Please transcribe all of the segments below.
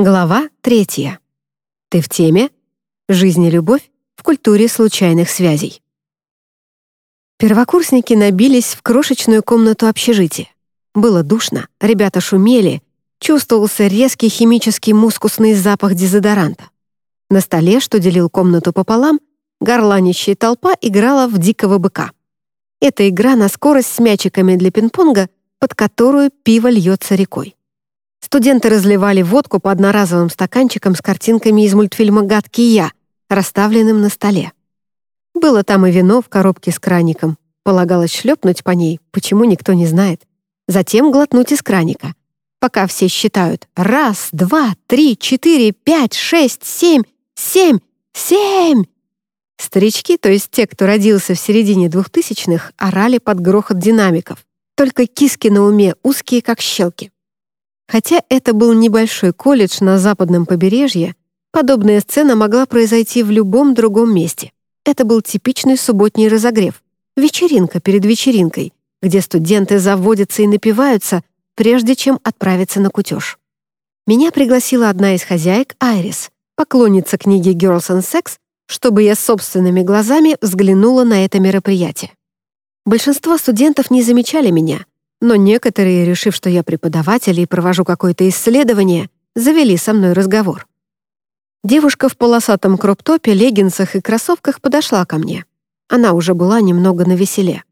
Глава третья. Ты в теме? Жизнь и любовь в культуре случайных связей. Первокурсники набились в крошечную комнату общежития. Было душно, ребята шумели, чувствовался резкий химический мускусный запах дезодоранта. На столе, что делил комнату пополам, горланищая толпа играла в дикого быка. Это игра на скорость с мячиками для пинг-понга, под которую пиво льется рекой. Студенты разливали водку по одноразовым стаканчикам с картинками из мультфильма «Гадкий я», расставленным на столе. Было там и вино в коробке с краником. Полагалось шлепнуть по ней, почему никто не знает. Затем глотнуть из краника. Пока все считают «раз, два, три, четыре, пять, шесть, семь, семь, семь!» Старички, то есть те, кто родился в середине двухтысячных, орали под грохот динамиков. Только киски на уме узкие, как щелки. Хотя это был небольшой колледж на западном побережье, подобная сцена могла произойти в любом другом месте. Это был типичный субботний разогрев, вечеринка перед вечеринкой, где студенты заводятся и напиваются, прежде чем отправиться на кутеж. Меня пригласила одна из хозяек, Айрис, поклонница книги «Girls and Sex», чтобы я собственными глазами взглянула на это мероприятие. Большинство студентов не замечали меня, но некоторые, решив, что я преподаватель и провожу какое-то исследование, завели со мной разговор. Девушка в полосатом кроп-топе, леггинсах и кроссовках подошла ко мне. Она уже была немного навеселе.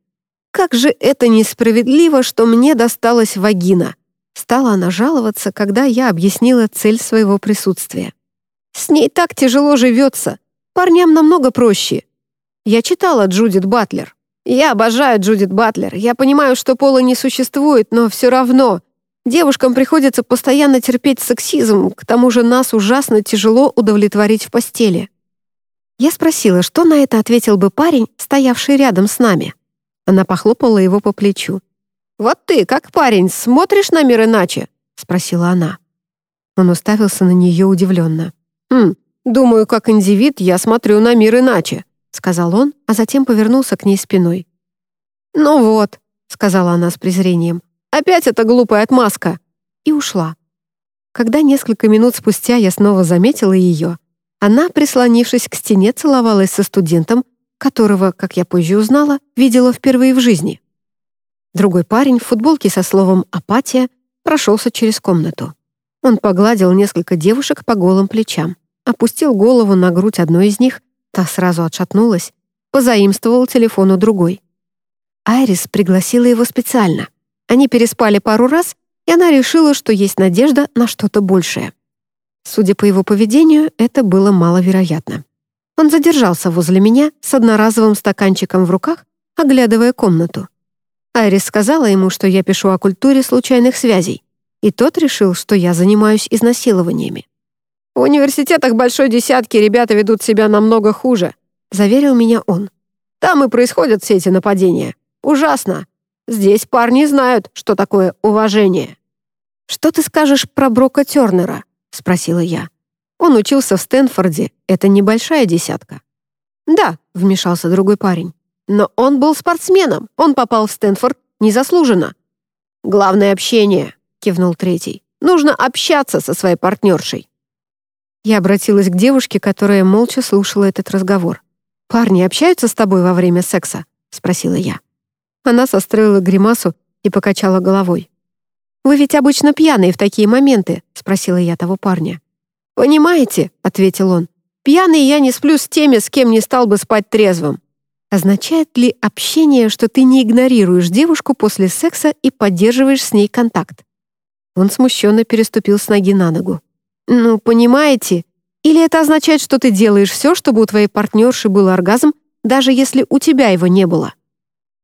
«Как же это несправедливо, что мне досталась вагина!» Стала она жаловаться, когда я объяснила цель своего присутствия. «С ней так тяжело живется. Парням намного проще. Я читала Джудит Батлер. Я обожаю Джудит Батлер. Я понимаю, что пола не существует, но все равно. Девушкам приходится постоянно терпеть сексизм, к тому же нас ужасно тяжело удовлетворить в постели. Я спросила, что на это ответил бы парень, стоявший рядом с нами. Она похлопала его по плечу. «Вот ты, как парень, смотришь на мир иначе?» — спросила она. Он уставился на нее удивленно. «Хм, думаю, как индивид я смотрю на мир иначе сказал он, а затем повернулся к ней спиной. «Ну вот», — сказала она с презрением, «опять эта глупая отмазка!» и ушла. Когда несколько минут спустя я снова заметила ее, она, прислонившись к стене, целовалась со студентом, которого, как я позже узнала, видела впервые в жизни. Другой парень в футболке со словом «апатия» прошелся через комнату. Он погладил несколько девушек по голым плечам, опустил голову на грудь одной из них Та сразу отшатнулась, позаимствовал телефон у другой. Айрис пригласила его специально. Они переспали пару раз, и она решила, что есть надежда на что-то большее. Судя по его поведению, это было маловероятно. Он задержался возле меня с одноразовым стаканчиком в руках, оглядывая комнату. Айрис сказала ему, что я пишу о культуре случайных связей, и тот решил, что я занимаюсь изнасилованиями. В университетах большой десятки ребята ведут себя намного хуже», — заверил меня он. «Там и происходят все эти нападения. Ужасно. Здесь парни знают, что такое уважение». «Что ты скажешь про Брока Тернера?» — спросила я. «Он учился в Стэнфорде. Это небольшая десятка». «Да», — вмешался другой парень. «Но он был спортсменом. Он попал в Стэнфорд незаслуженно». «Главное — общение», — кивнул третий. «Нужно общаться со своей партнершей». Я обратилась к девушке, которая молча слушала этот разговор. «Парни общаются с тобой во время секса?» — спросила я. Она состроила гримасу и покачала головой. «Вы ведь обычно пьяные в такие моменты?» — спросила я того парня. «Понимаете», — ответил он, «пьяный я не сплю с теми, с кем не стал бы спать трезвым». Означает ли общение, что ты не игнорируешь девушку после секса и поддерживаешь с ней контакт? Он смущенно переступил с ноги на ногу. Ну, понимаете? Или это означает, что ты делаешь все, чтобы у твоей партнерши был оргазм, даже если у тебя его не было?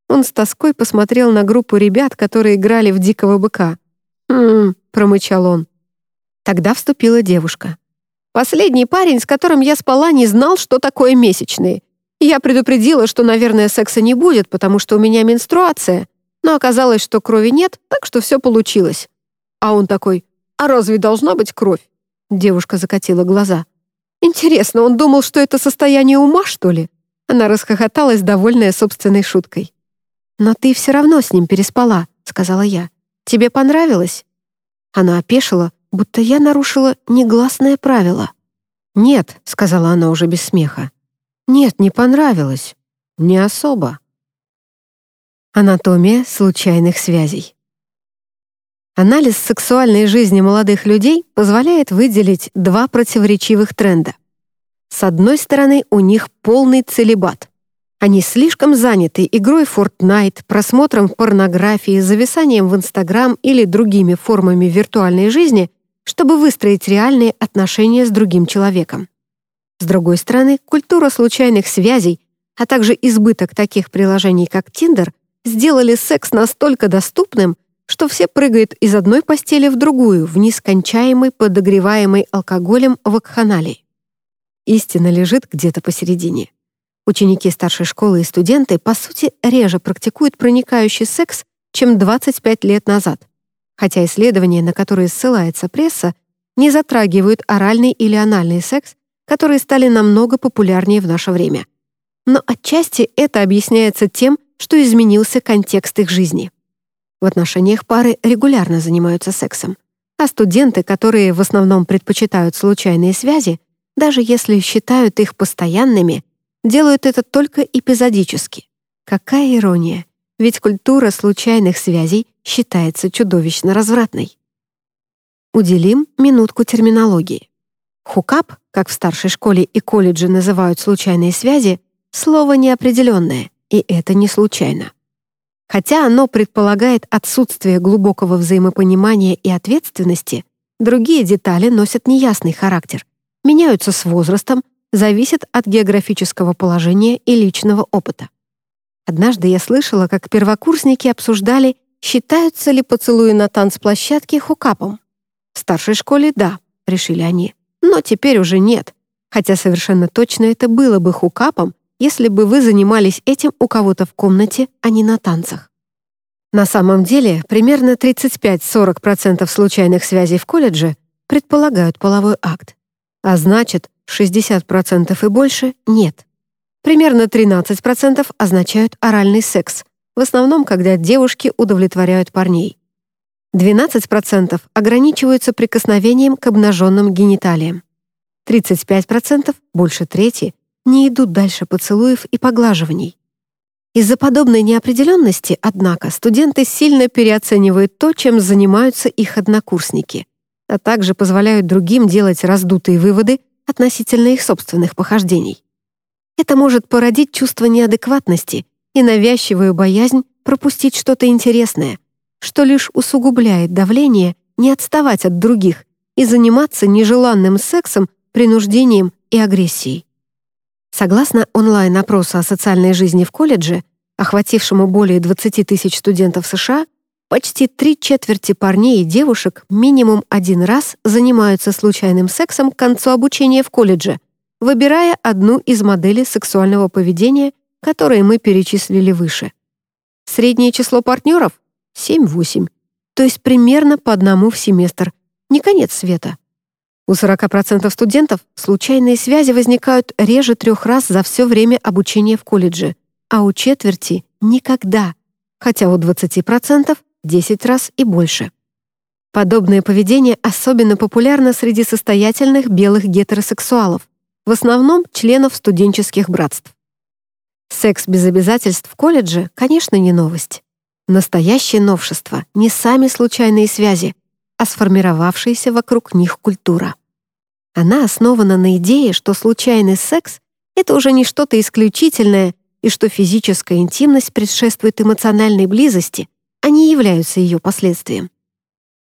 Он с тоской посмотрел на группу ребят, которые играли в дикого быка. «Хм», — промычал он. Тогда вступила девушка. «Последний парень, с которым я спала, не знал, что такое месячные. Я предупредила, что, наверное, секса не будет, потому что у меня менструация, но оказалось, что крови нет, так что все получилось. А он такой, а разве должна быть кровь? Девушка закатила глаза. «Интересно, он думал, что это состояние ума, что ли?» Она расхохоталась, довольная собственной шуткой. «Но ты все равно с ним переспала», — сказала я. «Тебе понравилось?» Она опешила, будто я нарушила негласное правило. «Нет», — сказала она уже без смеха. «Нет, не понравилось. Не особо». Анатомия случайных связей. Анализ сексуальной жизни молодых людей позволяет выделить два противоречивых тренда. С одной стороны, у них полный целебат. Они слишком заняты игрой Fortnite, просмотром порнографии, зависанием в Инстаграм или другими формами виртуальной жизни, чтобы выстроить реальные отношения с другим человеком. С другой стороны, культура случайных связей, а также избыток таких приложений, как Tinder, сделали секс настолько доступным, что все прыгают из одной постели в другую в нескончаемой, подогреваемой алкоголем вакханалии. Истина лежит где-то посередине. Ученики старшей школы и студенты, по сути, реже практикуют проникающий секс, чем 25 лет назад, хотя исследования, на которые ссылается пресса, не затрагивают оральный или анальный секс, которые стали намного популярнее в наше время. Но отчасти это объясняется тем, что изменился контекст их жизни. В отношениях пары регулярно занимаются сексом, а студенты, которые в основном предпочитают случайные связи, даже если считают их постоянными, делают это только эпизодически. Какая ирония, ведь культура случайных связей считается чудовищно развратной. Уделим минутку терминологии. Хукап, как в старшей школе и колледже называют случайные связи, слово неопределенное, и это не случайно. Хотя оно предполагает отсутствие глубокого взаимопонимания и ответственности, другие детали носят неясный характер, меняются с возрастом, зависят от географического положения и личного опыта. Однажды я слышала, как первокурсники обсуждали, считаются ли поцелуи на танцплощадке хукапом. В старшей школе — да, решили они, но теперь уже нет, хотя совершенно точно это было бы хукапом, если бы вы занимались этим у кого-то в комнате, а не на танцах. На самом деле, примерно 35-40% случайных связей в колледже предполагают половой акт. А значит, 60% и больше — нет. Примерно 13% означают оральный секс, в основном, когда девушки удовлетворяют парней. 12% ограничиваются прикосновением к обнаженным гениталиям. 35%, больше трети, не идут дальше поцелуев и поглаживаний. Из-за подобной неопределенности, однако, студенты сильно переоценивают то, чем занимаются их однокурсники, а также позволяют другим делать раздутые выводы относительно их собственных похождений. Это может породить чувство неадекватности и навязчивую боязнь пропустить что-то интересное, что лишь усугубляет давление не отставать от других и заниматься нежеланным сексом, принуждением и агрессией. Согласно онлайн-опросу о социальной жизни в колледже, охватившему более 20 тысяч студентов США, почти три четверти парней и девушек минимум один раз занимаются случайным сексом к концу обучения в колледже, выбирая одну из моделей сексуального поведения, которые мы перечислили выше. Среднее число партнеров — 7-8, то есть примерно по одному в семестр. Не конец света. У 40% студентов случайные связи возникают реже трех раз за все время обучения в колледже, а у четверти — никогда, хотя у 20% — 10 раз и больше. Подобное поведение особенно популярно среди состоятельных белых гетеросексуалов, в основном членов студенческих братств. Секс без обязательств в колледже, конечно, не новость. Настоящее новшество — не сами случайные связи, а сформировавшаяся вокруг них культура. Она основана на идее, что случайный секс — это уже не что-то исключительное и что физическая интимность предшествует эмоциональной близости, а не являются ее последствием.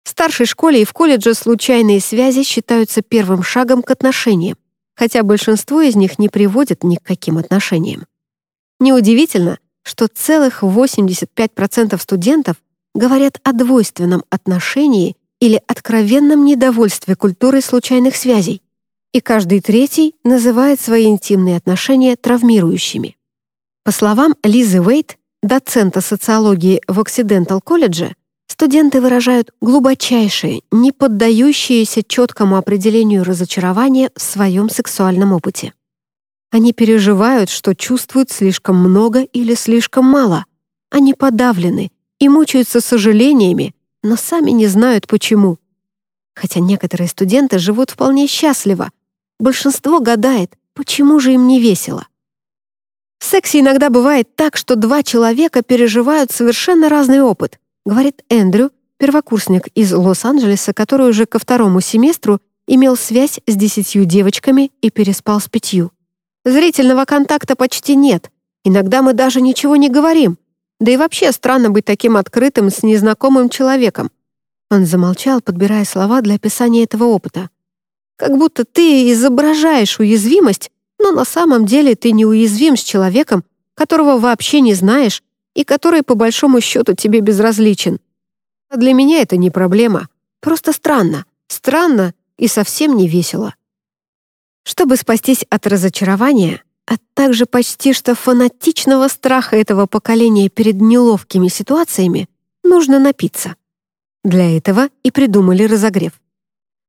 В старшей школе и в колледже случайные связи считаются первым шагом к отношениям, хотя большинство из них не приводят ни к каким отношениям. Неудивительно, что целых 85% студентов говорят о двойственном отношении или откровенном недовольстве культурой случайных связей, и каждый третий называет свои интимные отношения травмирующими. По словам Лизы Уэйт, доцента социологии в Оксидентал колледже, студенты выражают глубочайшее, не поддающееся четкому определению разочарование в своем сексуальном опыте. Они переживают, что чувствуют слишком много или слишком мало. Они подавлены и мучаются сожалениями, но сами не знают почему. Хотя некоторые студенты живут вполне счастливо. Большинство гадает, почему же им не весело. В сексе иногда бывает так, что два человека переживают совершенно разный опыт, говорит Эндрю, первокурсник из Лос-Анджелеса, который уже ко второму семестру имел связь с десятью девочками и переспал с пятью. Зрительного контакта почти нет. Иногда мы даже ничего не говорим. Да и вообще странно быть таким открытым с незнакомым человеком. Он замолчал, подбирая слова для описания этого опыта. Как будто ты изображаешь уязвимость, но на самом деле ты неуязвим с человеком, которого вообще не знаешь и который, по большому счету, тебе безразличен. А для меня это не проблема. Просто странно. Странно и совсем не весело. Чтобы спастись от разочарования, а также почти что фанатичного страха этого поколения перед неловкими ситуациями, нужно напиться. Для этого и придумали разогрев.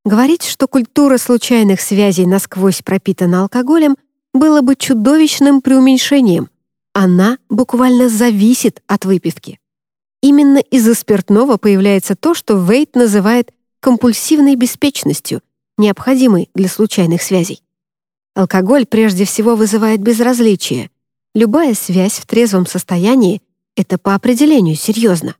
Говорить, что культура случайных связей насквозь пропитана алкоголем, было бы чудовищным преуменьшением. Она буквально зависит от выпивки. Именно из-за спиртного появляется то, что Вейт называет компульсивной беспечностью, необходимой для случайных связей. Алкоголь прежде всего вызывает безразличие. Любая связь в трезвом состоянии — это по определению серьезно.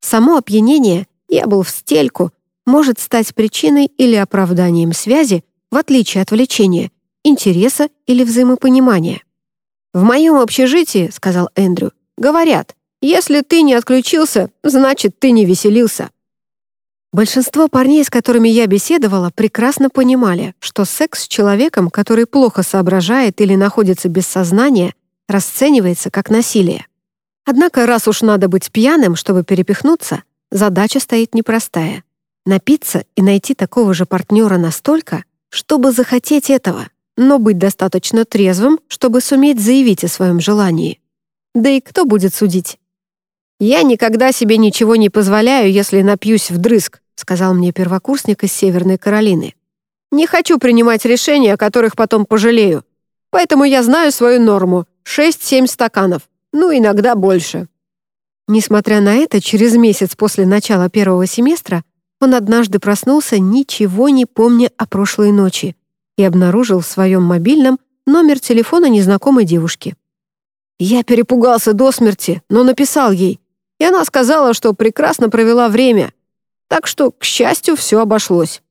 Само опьянение «я был в стельку» может стать причиной или оправданием связи, в отличие от влечения, интереса или взаимопонимания. «В моем общежитии, — сказал Эндрю, — говорят, если ты не отключился, значит, ты не веселился». Большинство парней, с которыми я беседовала, прекрасно понимали, что секс с человеком, который плохо соображает или находится без сознания, расценивается как насилие. Однако, раз уж надо быть пьяным, чтобы перепихнуться, задача стоит непростая. Напиться и найти такого же партнера настолько, чтобы захотеть этого, но быть достаточно трезвым, чтобы суметь заявить о своем желании. Да и кто будет судить? «Я никогда себе ничего не позволяю, если напьюсь вдрызг», сказал мне первокурсник из Северной Каролины. «Не хочу принимать решения, о которых потом пожалею. Поэтому я знаю свою норму — 6-7 стаканов, ну, иногда больше». Несмотря на это, через месяц после начала первого семестра он однажды проснулся, ничего не помня о прошлой ночи, и обнаружил в своем мобильном номер телефона незнакомой девушки. Я перепугался до смерти, но написал ей, и она сказала, что прекрасно провела время, так что, к счастью, все обошлось.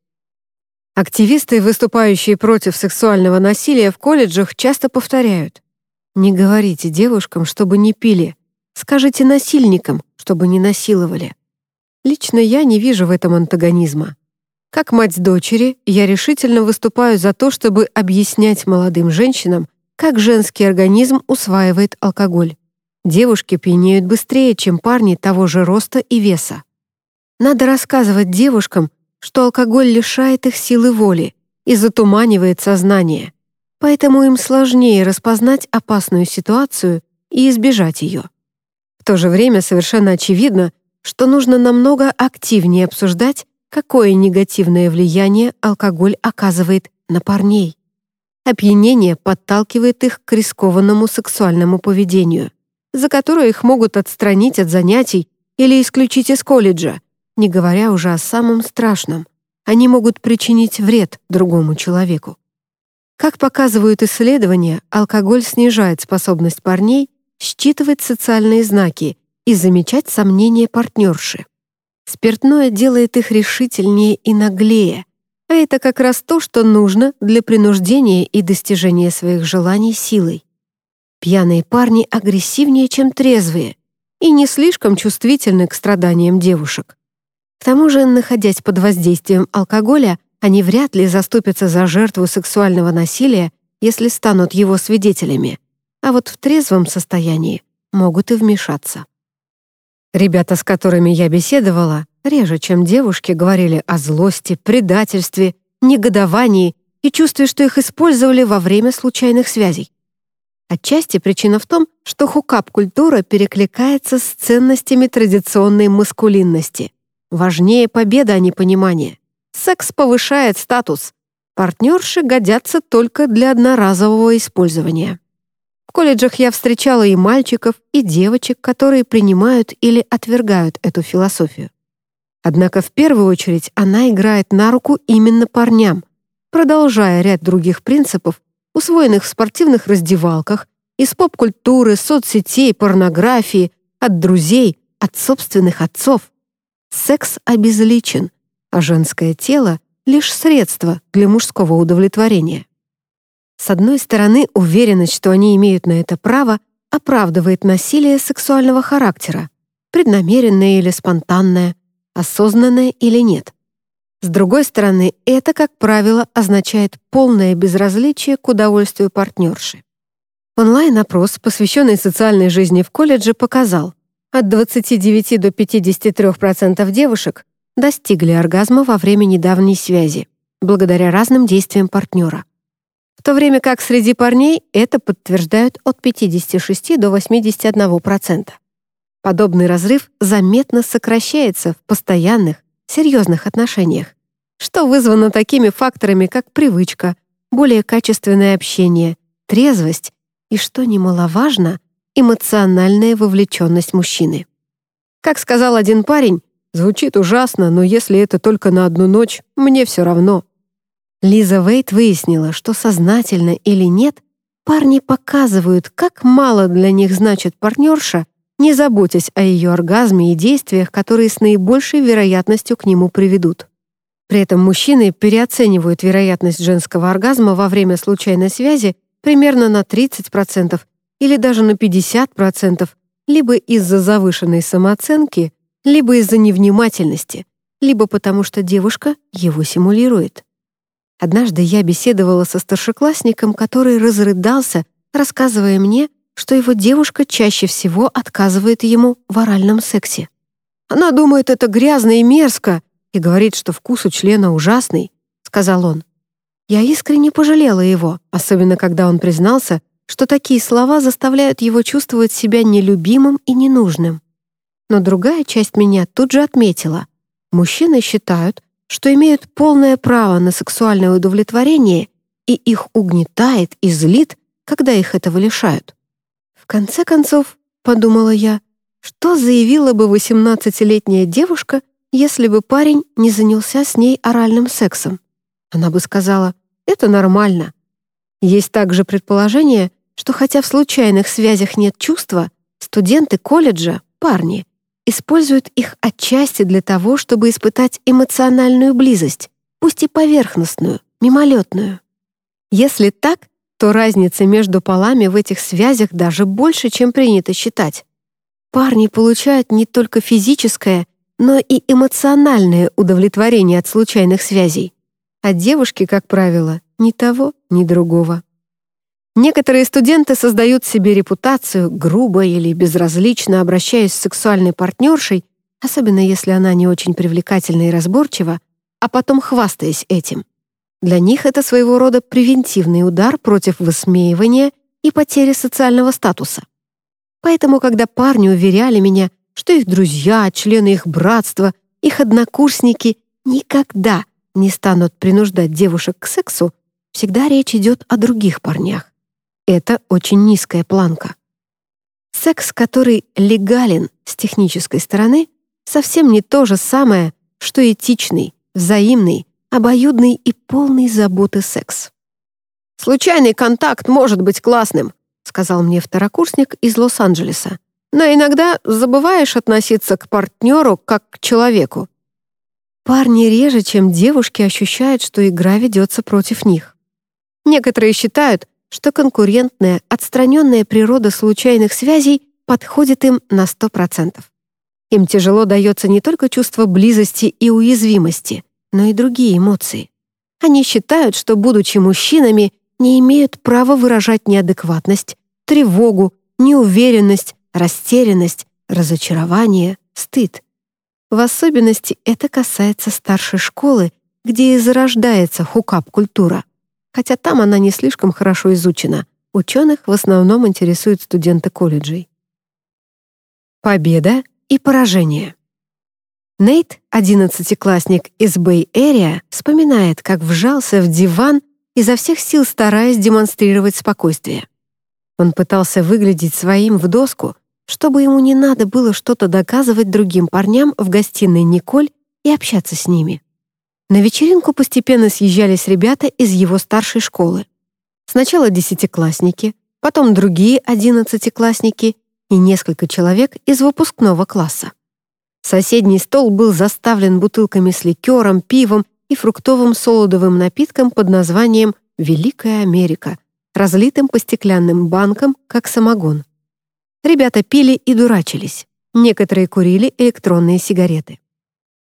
Активисты, выступающие против сексуального насилия в колледжах, часто повторяют «Не говорите девушкам, чтобы не пили, скажите насильникам, чтобы не насиловали». Лично я не вижу в этом антагонизма. Как мать дочери, я решительно выступаю за то, чтобы объяснять молодым женщинам, как женский организм усваивает алкоголь. Девушки пьянеют быстрее, чем парни того же роста и веса. Надо рассказывать девушкам, что алкоголь лишает их силы воли и затуманивает сознание, поэтому им сложнее распознать опасную ситуацию и избежать ее. В то же время совершенно очевидно, что нужно намного активнее обсуждать, какое негативное влияние алкоголь оказывает на парней. Опьянение подталкивает их к рискованному сексуальному поведению, за которое их могут отстранить от занятий или исключить из колледжа, не говоря уже о самом страшном. Они могут причинить вред другому человеку. Как показывают исследования, алкоголь снижает способность парней считывать социальные знаки и замечать сомнения партнерши. Спиртное делает их решительнее и наглее, а это как раз то, что нужно для принуждения и достижения своих желаний силой. Пьяные парни агрессивнее, чем трезвые, и не слишком чувствительны к страданиям девушек. К тому же, находясь под воздействием алкоголя, они вряд ли заступятся за жертву сексуального насилия, если станут его свидетелями, а вот в трезвом состоянии могут и вмешаться. Ребята, с которыми я беседовала, реже, чем девушки, говорили о злости, предательстве, негодовании и чувстве, что их использовали во время случайных связей. Отчасти причина в том, что хукап-культура перекликается с ценностями традиционной маскулинности. Важнее победа, а не понимание. Секс повышает статус. Партнерши годятся только для одноразового использования. В колледжах я встречала и мальчиков, и девочек, которые принимают или отвергают эту философию. Однако в первую очередь она играет на руку именно парням, продолжая ряд других принципов, усвоенных в спортивных раздевалках, из поп-культуры, соцсетей, порнографии, от друзей, от собственных отцов. Секс обезличен, а женское тело — лишь средство для мужского удовлетворения. С одной стороны, уверенность, что они имеют на это право, оправдывает насилие сексуального характера, преднамеренное или спонтанное, осознанное или нет. С другой стороны, это, как правило, означает полное безразличие к удовольствию партнерши. Онлайн-опрос, посвященный социальной жизни в колледже, показал, от 29 до 53% девушек достигли оргазма во время недавней связи, благодаря разным действиям партнера. В то время как среди парней это подтверждают от 56 до 81%. Подобный разрыв заметно сокращается в постоянных, серьезных отношениях, что вызвано такими факторами, как привычка, более качественное общение, трезвость и, что немаловажно, эмоциональная вовлеченность мужчины. Как сказал один парень, звучит ужасно, но если это только на одну ночь, мне все равно. Лиза Вейт выяснила, что сознательно или нет, парни показывают, как мало для них значит партнерша, не заботясь о ее оргазме и действиях, которые с наибольшей вероятностью к нему приведут. При этом мужчины переоценивают вероятность женского оргазма во время случайной связи примерно на 30% или даже на 50%, либо из-за завышенной самооценки, либо из-за невнимательности, либо потому что девушка его симулирует. Однажды я беседовала со старшеклассником, который разрыдался, рассказывая мне, что его девушка чаще всего отказывает ему в оральном сексе. Она думает, это грязно и мерзко, и говорит, что вкус у члена ужасный, сказал он. Я искренне пожалела его, особенно когда он признался, что такие слова заставляют его чувствовать себя нелюбимым и ненужным. Но другая часть меня тут же отметила. Мужчины считают, что имеют полное право на сексуальное удовлетворение, и их угнетает и злит, когда их этого лишают. В конце концов, подумала я, что заявила бы 18-летняя девушка, если бы парень не занялся с ней оральным сексом? Она бы сказала, это нормально. Есть также предположение, что хотя в случайных связях нет чувства, студенты колледжа, парни, используют их отчасти для того, чтобы испытать эмоциональную близость, пусть и поверхностную, мимолетную. Если так, то разница между полами в этих связях даже больше, чем принято считать. Парни получают не только физическое, но и эмоциональное удовлетворение от случайных связей а девушки, как правило, ни того, ни другого. Некоторые студенты создают себе репутацию, грубо или безразлично обращаясь с сексуальной партнершей, особенно если она не очень привлекательна и разборчива, а потом хвастаясь этим. Для них это своего рода превентивный удар против высмеивания и потери социального статуса. Поэтому, когда парни уверяли меня, что их друзья, члены их братства, их однокурсники никогда не станут принуждать девушек к сексу, всегда речь идет о других парнях. Это очень низкая планка. Секс, который легален с технической стороны, совсем не то же самое, что этичный, взаимный, обоюдный и полный заботы секс. «Случайный контакт может быть классным», сказал мне второкурсник из Лос-Анджелеса. «Но иногда забываешь относиться к партнеру как к человеку. Парни реже, чем девушки ощущают, что игра ведется против них. Некоторые считают, что конкурентная, отстраненная природа случайных связей подходит им на 100%. Им тяжело дается не только чувство близости и уязвимости, но и другие эмоции. Они считают, что, будучи мужчинами, не имеют права выражать неадекватность, тревогу, неуверенность, растерянность, разочарование, стыд. В особенности это касается старшей школы, где и зарождается хукап-культура. Хотя там она не слишком хорошо изучена. Ученых в основном интересуют студенты колледжей. Победа и поражение. Нейт, одиннадцатиклассник из Бэй-Эрия, вспоминает, как вжался в диван, изо всех сил стараясь демонстрировать спокойствие. Он пытался выглядеть своим в доску, чтобы ему не надо было что-то доказывать другим парням в гостиной Николь и общаться с ними. На вечеринку постепенно съезжались ребята из его старшей школы. Сначала десятиклассники, потом другие одиннадцатиклассники и несколько человек из выпускного класса. Соседний стол был заставлен бутылками с ликером, пивом и фруктовым солодовым напитком под названием «Великая Америка», разлитым по стеклянным банкам, как самогон. Ребята пили и дурачились. Некоторые курили электронные сигареты.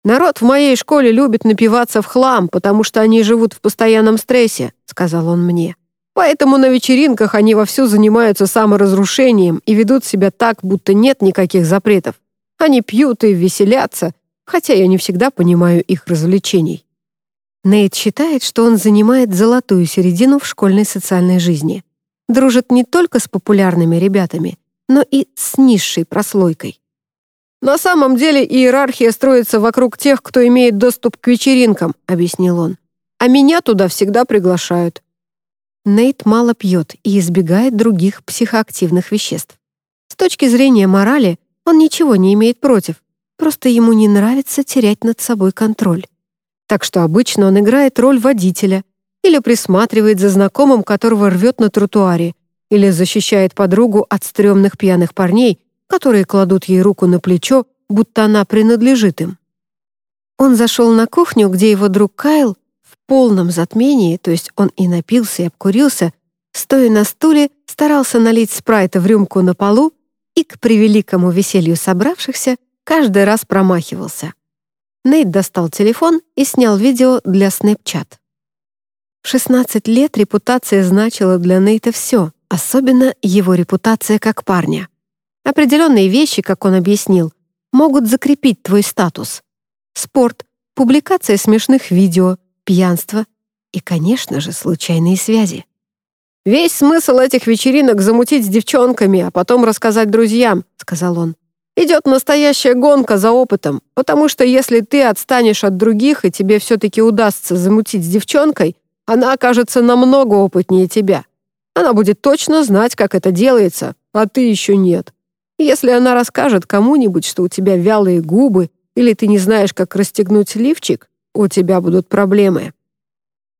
«Народ в моей школе любит напиваться в хлам, потому что они живут в постоянном стрессе», — сказал он мне. «Поэтому на вечеринках они вовсю занимаются саморазрушением и ведут себя так, будто нет никаких запретов. Они пьют и веселятся, хотя я не всегда понимаю их развлечений». Нейт считает, что он занимает золотую середину в школьной социальной жизни. Дружит не только с популярными ребятами, но и с низшей прослойкой. «На самом деле иерархия строится вокруг тех, кто имеет доступ к вечеринкам», — объяснил он. «А меня туда всегда приглашают». Нейт мало пьет и избегает других психоактивных веществ. С точки зрения морали он ничего не имеет против, просто ему не нравится терять над собой контроль. Так что обычно он играет роль водителя или присматривает за знакомым, которого рвет на тротуаре, или защищает подругу от стрёмных пьяных парней, которые кладут ей руку на плечо, будто она принадлежит им. Он зашел на кухню, где его друг Кайл в полном затмении, то есть он и напился, и обкурился, стоя на стуле, старался налить спрайта в рюмку на полу и, к превеликому веселью собравшихся, каждый раз промахивался. Нейт достал телефон и снял видео для Snapchat. В 16 лет репутация значила для Нейта все, особенно его репутация как парня. Определенные вещи, как он объяснил, могут закрепить твой статус. Спорт, публикация смешных видео, пьянство и, конечно же, случайные связи. «Весь смысл этих вечеринок замутить с девчонками, а потом рассказать друзьям», — сказал он. «Идет настоящая гонка за опытом, потому что если ты отстанешь от других и тебе все-таки удастся замутить с девчонкой, она окажется намного опытнее тебя. Она будет точно знать, как это делается, а ты еще нет. Если она расскажет кому-нибудь, что у тебя вялые губы или ты не знаешь, как расстегнуть лифчик, у тебя будут проблемы.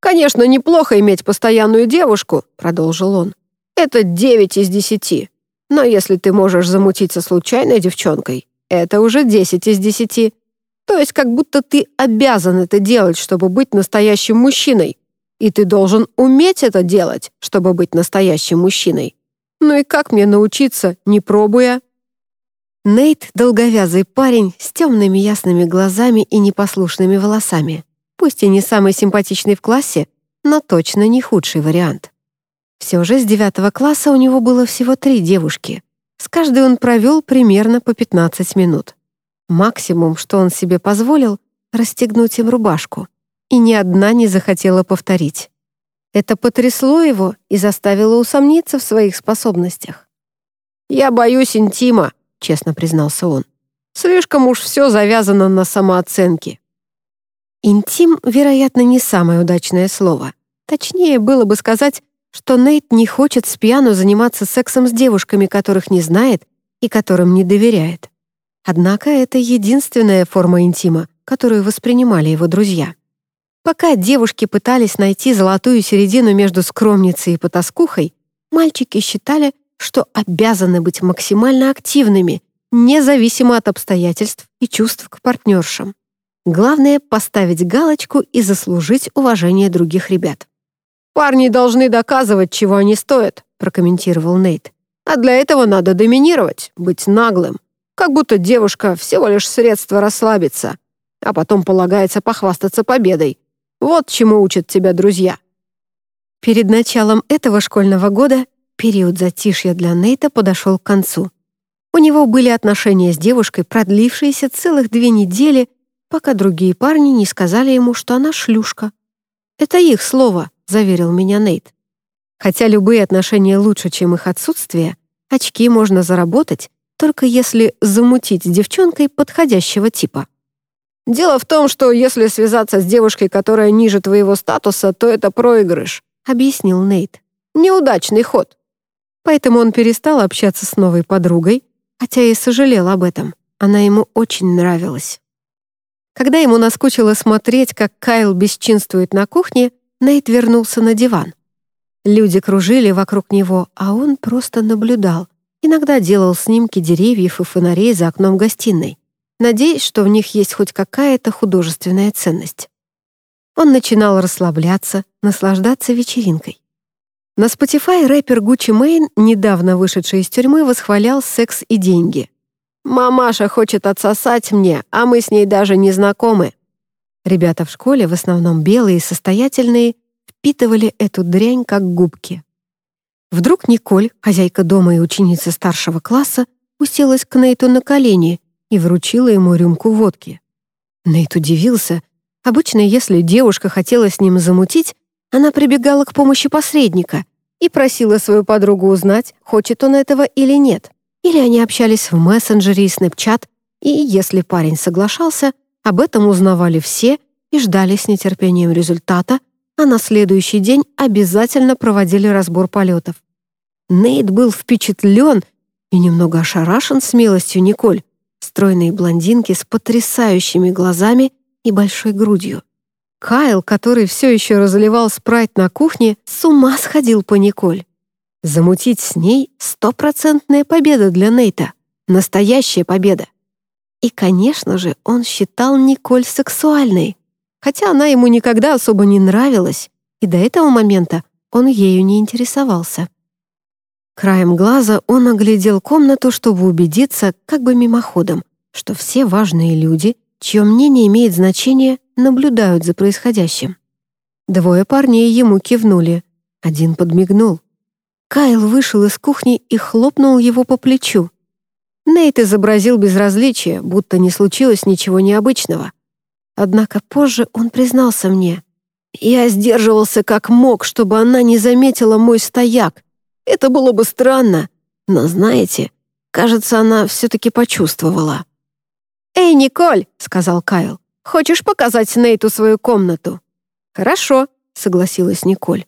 «Конечно, неплохо иметь постоянную девушку», — продолжил он. «Это девять из десяти. Но если ты можешь замутить со случайной девчонкой, это уже десять из десяти. То есть как будто ты обязан это делать, чтобы быть настоящим мужчиной. И ты должен уметь это делать, чтобы быть настоящим мужчиной. Ну и как мне научиться, не пробуя?» Нейт — долговязый парень с темными ясными глазами и непослушными волосами. Пусть и не самый симпатичный в классе, но точно не худший вариант. Все же с девятого класса у него было всего три девушки. С каждой он провел примерно по 15 минут. Максимум, что он себе позволил, расстегнуть им рубашку. И ни одна не захотела повторить. Это потрясло его и заставило усомниться в своих способностях. «Я боюсь интима», — честно признался он. «Слишком уж все завязано на самооценке». «Интим», вероятно, не самое удачное слово. Точнее, было бы сказать, что Нейт не хочет с пьяну заниматься сексом с девушками, которых не знает и которым не доверяет. Однако это единственная форма интима, которую воспринимали его друзья. Пока девушки пытались найти золотую середину между скромницей и потаскухой, мальчики считали, что обязаны быть максимально активными, независимо от обстоятельств и чувств к партнершам. Главное — поставить галочку и заслужить уважение других ребят. «Парни должны доказывать, чего они стоят», — прокомментировал Нейт. «А для этого надо доминировать, быть наглым. Как будто девушка всего лишь средство расслабиться, а потом полагается похвастаться победой. Вот чему учат тебя друзья». Перед началом этого школьного года Период затишья для Нейта подошел к концу. У него были отношения с девушкой, продлившиеся целых две недели, пока другие парни не сказали ему, что она шлюшка. «Это их слово», — заверил меня Нейт. Хотя любые отношения лучше, чем их отсутствие, очки можно заработать, только если замутить с девчонкой подходящего типа. «Дело в том, что если связаться с девушкой, которая ниже твоего статуса, то это проигрыш», — объяснил Нейт. «Неудачный ход. Поэтому он перестал общаться с новой подругой, хотя и сожалел об этом. Она ему очень нравилась. Когда ему наскучило смотреть, как Кайл бесчинствует на кухне, Нейт вернулся на диван. Люди кружили вокруг него, а он просто наблюдал. Иногда делал снимки деревьев и фонарей за окном гостиной, надеясь, что в них есть хоть какая-то художественная ценность. Он начинал расслабляться, наслаждаться вечеринкой. На Spotify рэпер Гуччи Мэйн, недавно вышедший из тюрьмы, восхвалял секс и деньги. «Мамаша хочет отсосать мне, а мы с ней даже не знакомы». Ребята в школе, в основном белые и состоятельные, впитывали эту дрянь как губки. Вдруг Николь, хозяйка дома и ученица старшего класса, уселась к Нейту на колени и вручила ему рюмку водки. Нейт удивился. Обычно, если девушка хотела с ним замутить, она прибегала к помощи посредника и просила свою подругу узнать, хочет он этого или нет. Или они общались в мессенджере и снэпчат, и если парень соглашался, об этом узнавали все и ждали с нетерпением результата, а на следующий день обязательно проводили разбор полетов. Нейт был впечатлен и немного ошарашен смелостью Николь, стройной блондинки с потрясающими глазами и большой грудью. Кайл, который все еще разливал спрайт на кухне, с ума сходил по Николь. Замутить с ней — стопроцентная победа для Нейта. Настоящая победа. И, конечно же, он считал Николь сексуальной хотя она ему никогда особо не нравилась, и до этого момента он ею не интересовался. Краем глаза он оглядел комнату, чтобы убедиться, как бы мимоходом, что все важные люди, чье мнение имеет значение, наблюдают за происходящим. Двое парней ему кивнули, один подмигнул. Кайл вышел из кухни и хлопнул его по плечу. Нейт изобразил безразличие, будто не случилось ничего необычного. Однако позже он признался мне. Я сдерживался как мог, чтобы она не заметила мой стояк. Это было бы странно, но, знаете, кажется, она все-таки почувствовала. «Эй, Николь!» — сказал Кайл. «Хочешь показать Нейту свою комнату?» «Хорошо», — согласилась Николь.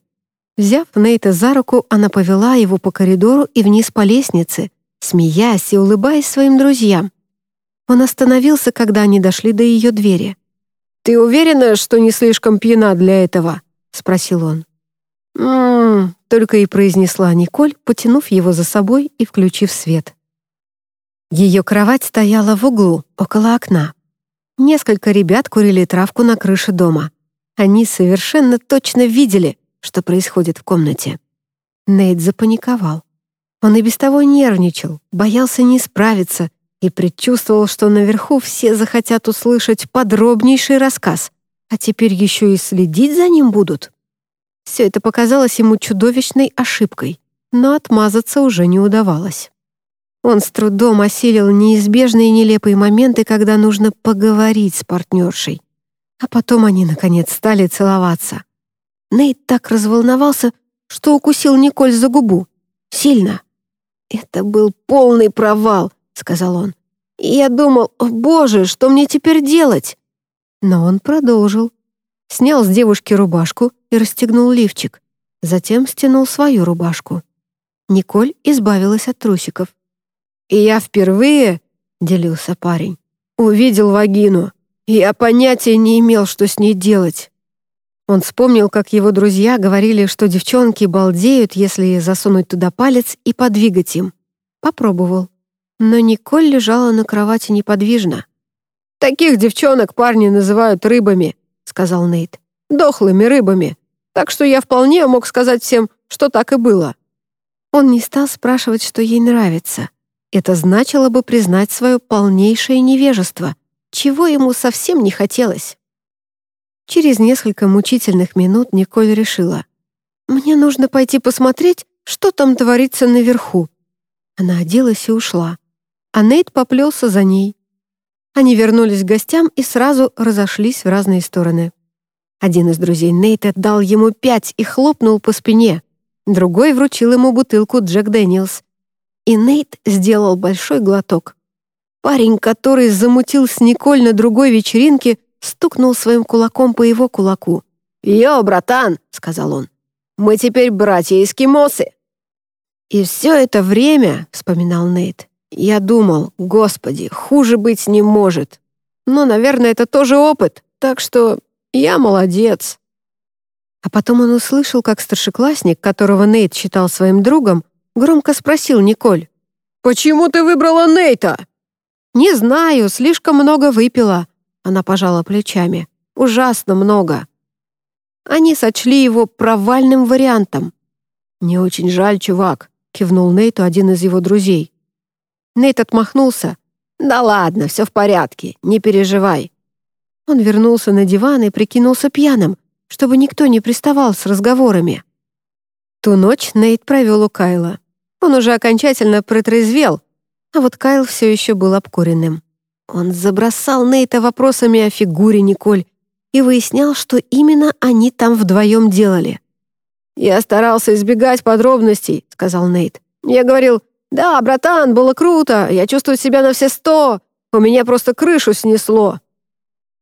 Взяв Нейта за руку, она повела его по коридору и вниз по лестнице, смеясь и улыбаясь своим друзьям. Он остановился, когда они дошли до ее двери. «Ты уверена, что не слишком пьяна для этого?» — спросил он. «М-м-м», только и произнесла Николь, потянув его за собой и включив свет. Ее кровать стояла в углу, около окна. Несколько ребят курили травку на крыше дома. Они совершенно точно видели, что происходит в комнате. Нейт запаниковал. Он и без того нервничал, боялся не справиться и предчувствовал, что наверху все захотят услышать подробнейший рассказ, а теперь еще и следить за ним будут. Все это показалось ему чудовищной ошибкой, но отмазаться уже не удавалось. Он с трудом осилил неизбежные нелепые моменты, когда нужно поговорить с партнершей. А потом они, наконец, стали целоваться. Нейт так разволновался, что укусил Николь за губу. Сильно. Это был полный провал — сказал он. И я думал, о боже, что мне теперь делать? Но он продолжил. Снял с девушки рубашку и расстегнул лифчик. Затем стянул свою рубашку. Николь избавилась от трусиков. «И я впервые», — делился парень, — «увидел вагину. Я понятия не имел, что с ней делать». Он вспомнил, как его друзья говорили, что девчонки балдеют, если засунуть туда палец и подвигать им. Попробовал. Но Николь лежала на кровати неподвижно. «Таких девчонок парни называют рыбами», — сказал Нейт. «Дохлыми рыбами. Так что я вполне мог сказать всем, что так и было». Он не стал спрашивать, что ей нравится. Это значило бы признать свое полнейшее невежество, чего ему совсем не хотелось. Через несколько мучительных минут Николь решила. «Мне нужно пойти посмотреть, что там творится наверху». Она оделась и ушла а Нейт поплелся за ней. Они вернулись к гостям и сразу разошлись в разные стороны. Один из друзей Нейта дал ему пять и хлопнул по спине, другой вручил ему бутылку Джек Дэниелс. И Нейт сделал большой глоток. Парень, который замутил с Николь на другой вечеринке, стукнул своим кулаком по его кулаку. «Йо, братан!» — сказал он. «Мы теперь братья-эскимосы!» «И все это время, — вспоминал Нейт, я думал, господи, хуже быть не может. Но, наверное, это тоже опыт, так что я молодец». А потом он услышал, как старшеклассник, которого Нейт считал своим другом, громко спросил Николь. «Почему ты выбрала Нейта?» «Не знаю, слишком много выпила», — она пожала плечами. «Ужасно много». Они сочли его провальным вариантом. «Не очень жаль, чувак», — кивнул Нейту один из его друзей. Нейт отмахнулся. «Да ладно, все в порядке, не переживай». Он вернулся на диван и прикинулся пьяным, чтобы никто не приставал с разговорами. Ту ночь Нейт провел у Кайла. Он уже окончательно протрезвел, а вот Кайл все еще был обкуренным. Он забросал Нейта вопросами о фигуре Николь и выяснял, что именно они там вдвоем делали. «Я старался избегать подробностей», — сказал Нейт. «Я говорил, да, братан, было круто, я чувствую себя на все сто, у меня просто крышу снесло».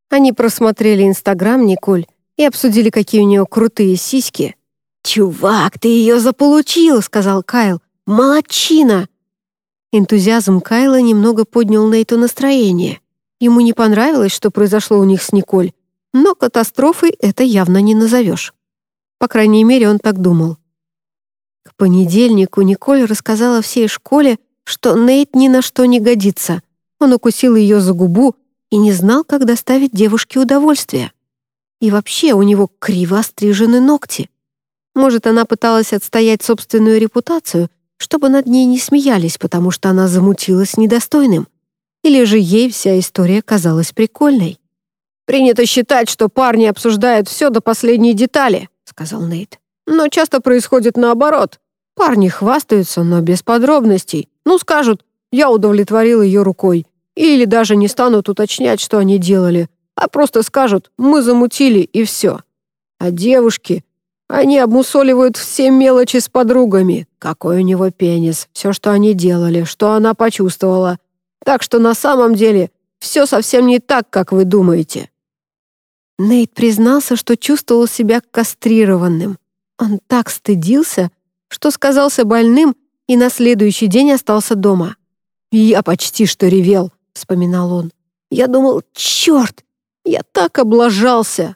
Они просмотрели Инстаграм Николь и обсудили, какие у нее крутые сиськи. «Чувак, ты ее заполучил», — сказал Кайл. «Молодчина!» Энтузиазм Кайла немного поднял Нейту настроение. Ему не понравилось, что произошло у них с Николь, но катастрофой это явно не назовешь. По крайней мере, он так думал. Понедельнику Николь рассказала всей школе, что Нейт ни на что не годится. Он укусил ее за губу и не знал, как доставить девушке удовольствие. И вообще у него криво острижены ногти. Может, она пыталась отстоять собственную репутацию, чтобы над ней не смеялись, потому что она замутилась недостойным. Или же ей вся история казалась прикольной. «Принято считать, что парни обсуждают все до последней детали», — сказал Нейт. «Но часто происходит наоборот. Парни хвастаются, но без подробностей. Ну, скажут, я удовлетворил ее рукой. Или даже не станут уточнять, что они делали, а просто скажут, мы замутили и все. А девушки, они обмусоливают все мелочи с подругами. Какой у него пенис, все, что они делали, что она почувствовала. Так что на самом деле все совсем не так, как вы думаете. Нейт признался, что чувствовал себя кастрированным. Он так стыдился, что сказался больным и на следующий день остался дома. «Я почти что ревел», — вспоминал он. «Я думал, черт, я так облажался!»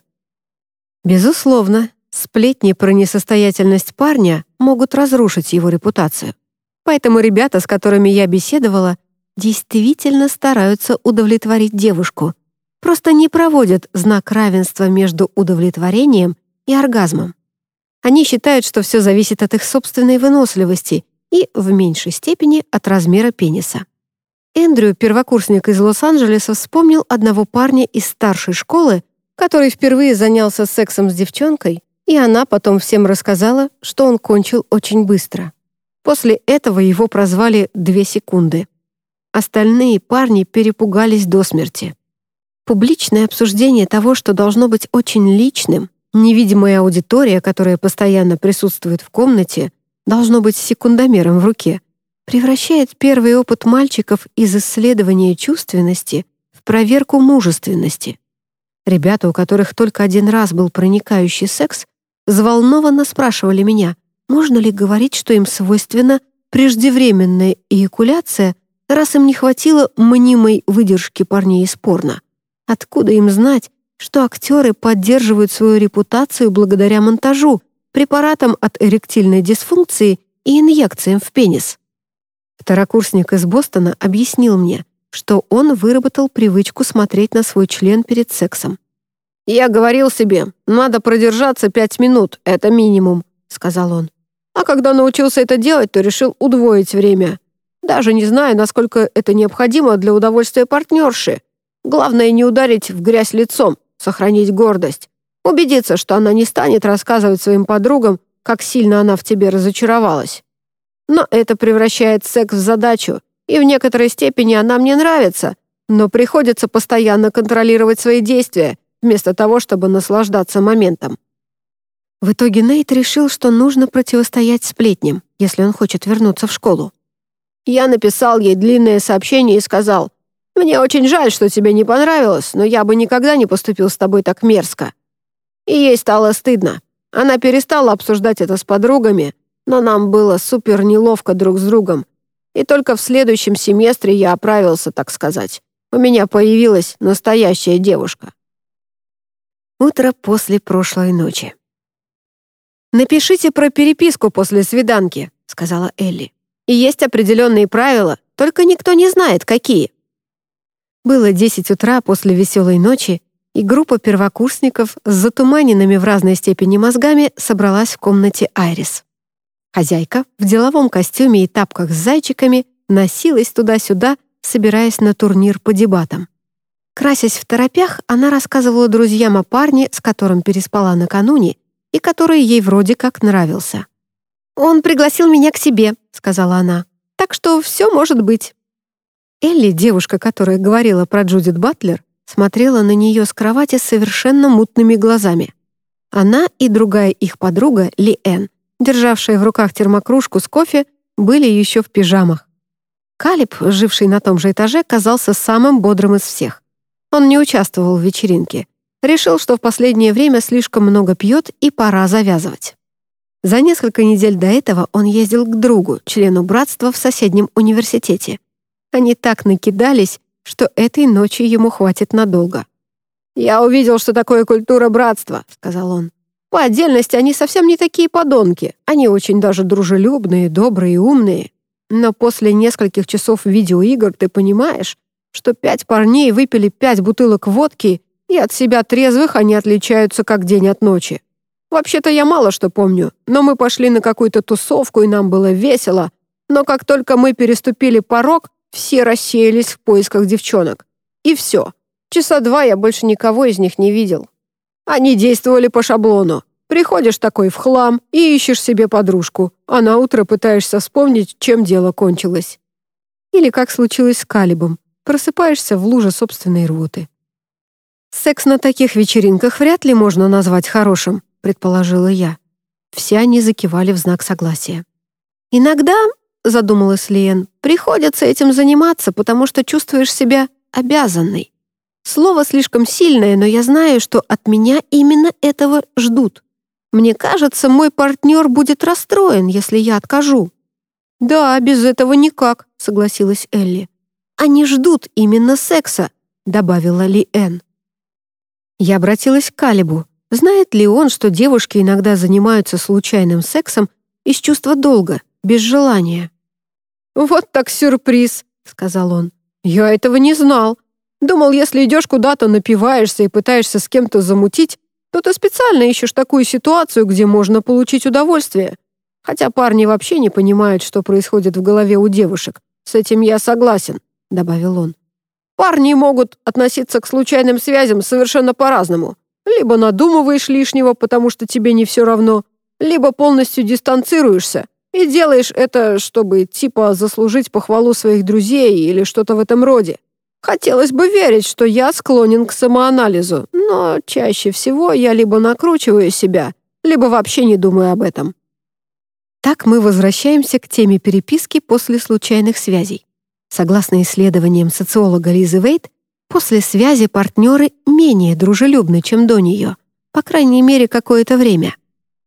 Безусловно, сплетни про несостоятельность парня могут разрушить его репутацию. Поэтому ребята, с которыми я беседовала, действительно стараются удовлетворить девушку — просто не проводят знак равенства между удовлетворением и оргазмом. Они считают, что все зависит от их собственной выносливости и, в меньшей степени, от размера пениса. Эндрю, первокурсник из Лос-Анджелеса, вспомнил одного парня из старшей школы, который впервые занялся сексом с девчонкой, и она потом всем рассказала, что он кончил очень быстро. После этого его прозвали «две секунды». Остальные парни перепугались до смерти. Публичное обсуждение того, что должно быть очень личным, невидимая аудитория, которая постоянно присутствует в комнате, должно быть секундомером в руке, превращает первый опыт мальчиков из исследования чувственности в проверку мужественности. Ребята, у которых только один раз был проникающий секс, взволнованно спрашивали меня, можно ли говорить, что им свойственна преждевременная эякуляция, раз им не хватило мнимой выдержки парней из порно. Откуда им знать, что актеры поддерживают свою репутацию благодаря монтажу, препаратам от эректильной дисфункции и инъекциям в пенис? Второкурсник из Бостона объяснил мне, что он выработал привычку смотреть на свой член перед сексом. «Я говорил себе, надо продержаться пять минут, это минимум», — сказал он. «А когда научился это делать, то решил удвоить время. Даже не знаю, насколько это необходимо для удовольствия партнерши, Главное не ударить в грязь лицом, сохранить гордость. Убедиться, что она не станет рассказывать своим подругам, как сильно она в тебе разочаровалась. Но это превращает секс в задачу, и в некоторой степени она мне нравится, но приходится постоянно контролировать свои действия, вместо того, чтобы наслаждаться моментом. В итоге Нейт решил, что нужно противостоять сплетням, если он хочет вернуться в школу. Я написал ей длинное сообщение и сказал, мне очень жаль, что тебе не понравилось, но я бы никогда не поступил с тобой так мерзко». И ей стало стыдно. Она перестала обсуждать это с подругами, но нам было супер неловко друг с другом. И только в следующем семестре я оправился, так сказать. У меня появилась настоящая девушка». Утро после прошлой ночи. «Напишите про переписку после свиданки», — сказала Элли. «И есть определенные правила, только никто не знает, какие». Было 10 утра после веселой ночи, и группа первокурсников с затуманенными в разной степени мозгами собралась в комнате Айрис. Хозяйка в деловом костюме и тапках с зайчиками носилась туда-сюда, собираясь на турнир по дебатам. Красясь в торопях, она рассказывала друзьям о парне, с которым переспала накануне, и который ей вроде как нравился. «Он пригласил меня к себе», — сказала она. «Так что все может быть». Элли, девушка, которая говорила про Джудит Батлер, смотрела на нее с кровати совершенно мутными глазами. Она и другая их подруга, Ли Эн, державшая в руках термокружку с кофе, были еще в пижамах. Калиб, живший на том же этаже, казался самым бодрым из всех. Он не участвовал в вечеринке. Решил, что в последнее время слишком много пьет и пора завязывать. За несколько недель до этого он ездил к другу, члену братства в соседнем университете. Они так накидались, что этой ночи ему хватит надолго. «Я увидел, что такое культура братства», — сказал он. «По отдельности они совсем не такие подонки. Они очень даже дружелюбные, добрые и умные. Но после нескольких часов видеоигр ты понимаешь, что пять парней выпили пять бутылок водки, и от себя трезвых они отличаются как день от ночи. Вообще-то я мало что помню, но мы пошли на какую-то тусовку, и нам было весело. Но как только мы переступили порог, все рассеялись в поисках девчонок. И все. Часа два я больше никого из них не видел. Они действовали по шаблону. Приходишь такой в хлам и ищешь себе подружку, а на утро пытаешься вспомнить, чем дело кончилось. Или как случилось с Калибом. Просыпаешься в луже собственной рвоты. «Секс на таких вечеринках вряд ли можно назвать хорошим», предположила я. Все они закивали в знак согласия. «Иногда задумалась Лиен, приходится этим заниматься, потому что чувствуешь себя обязанной. Слово слишком сильное, но я знаю, что от меня именно этого ждут. Мне кажется, мой партнер будет расстроен, если я откажу». «Да, без этого никак», — согласилась Элли. «Они ждут именно секса», — добавила Ли Эн. Я обратилась к Калибу. Знает ли он, что девушки иногда занимаются случайным сексом из чувства долга, без желания? «Вот так сюрприз», — сказал он. «Я этого не знал. Думал, если идешь куда-то, напиваешься и пытаешься с кем-то замутить, то ты специально ищешь такую ситуацию, где можно получить удовольствие. Хотя парни вообще не понимают, что происходит в голове у девушек. С этим я согласен», — добавил он. «Парни могут относиться к случайным связям совершенно по-разному. Либо надумываешь лишнего, потому что тебе не все равно, либо полностью дистанцируешься, и делаешь это, чтобы типа заслужить похвалу своих друзей или что-то в этом роде. Хотелось бы верить, что я склонен к самоанализу, но чаще всего я либо накручиваю себя, либо вообще не думаю об этом. Так мы возвращаемся к теме переписки после случайных связей. Согласно исследованиям социолога Лизы Вейт, после связи партнеры менее дружелюбны, чем до нее, по крайней мере, какое-то время —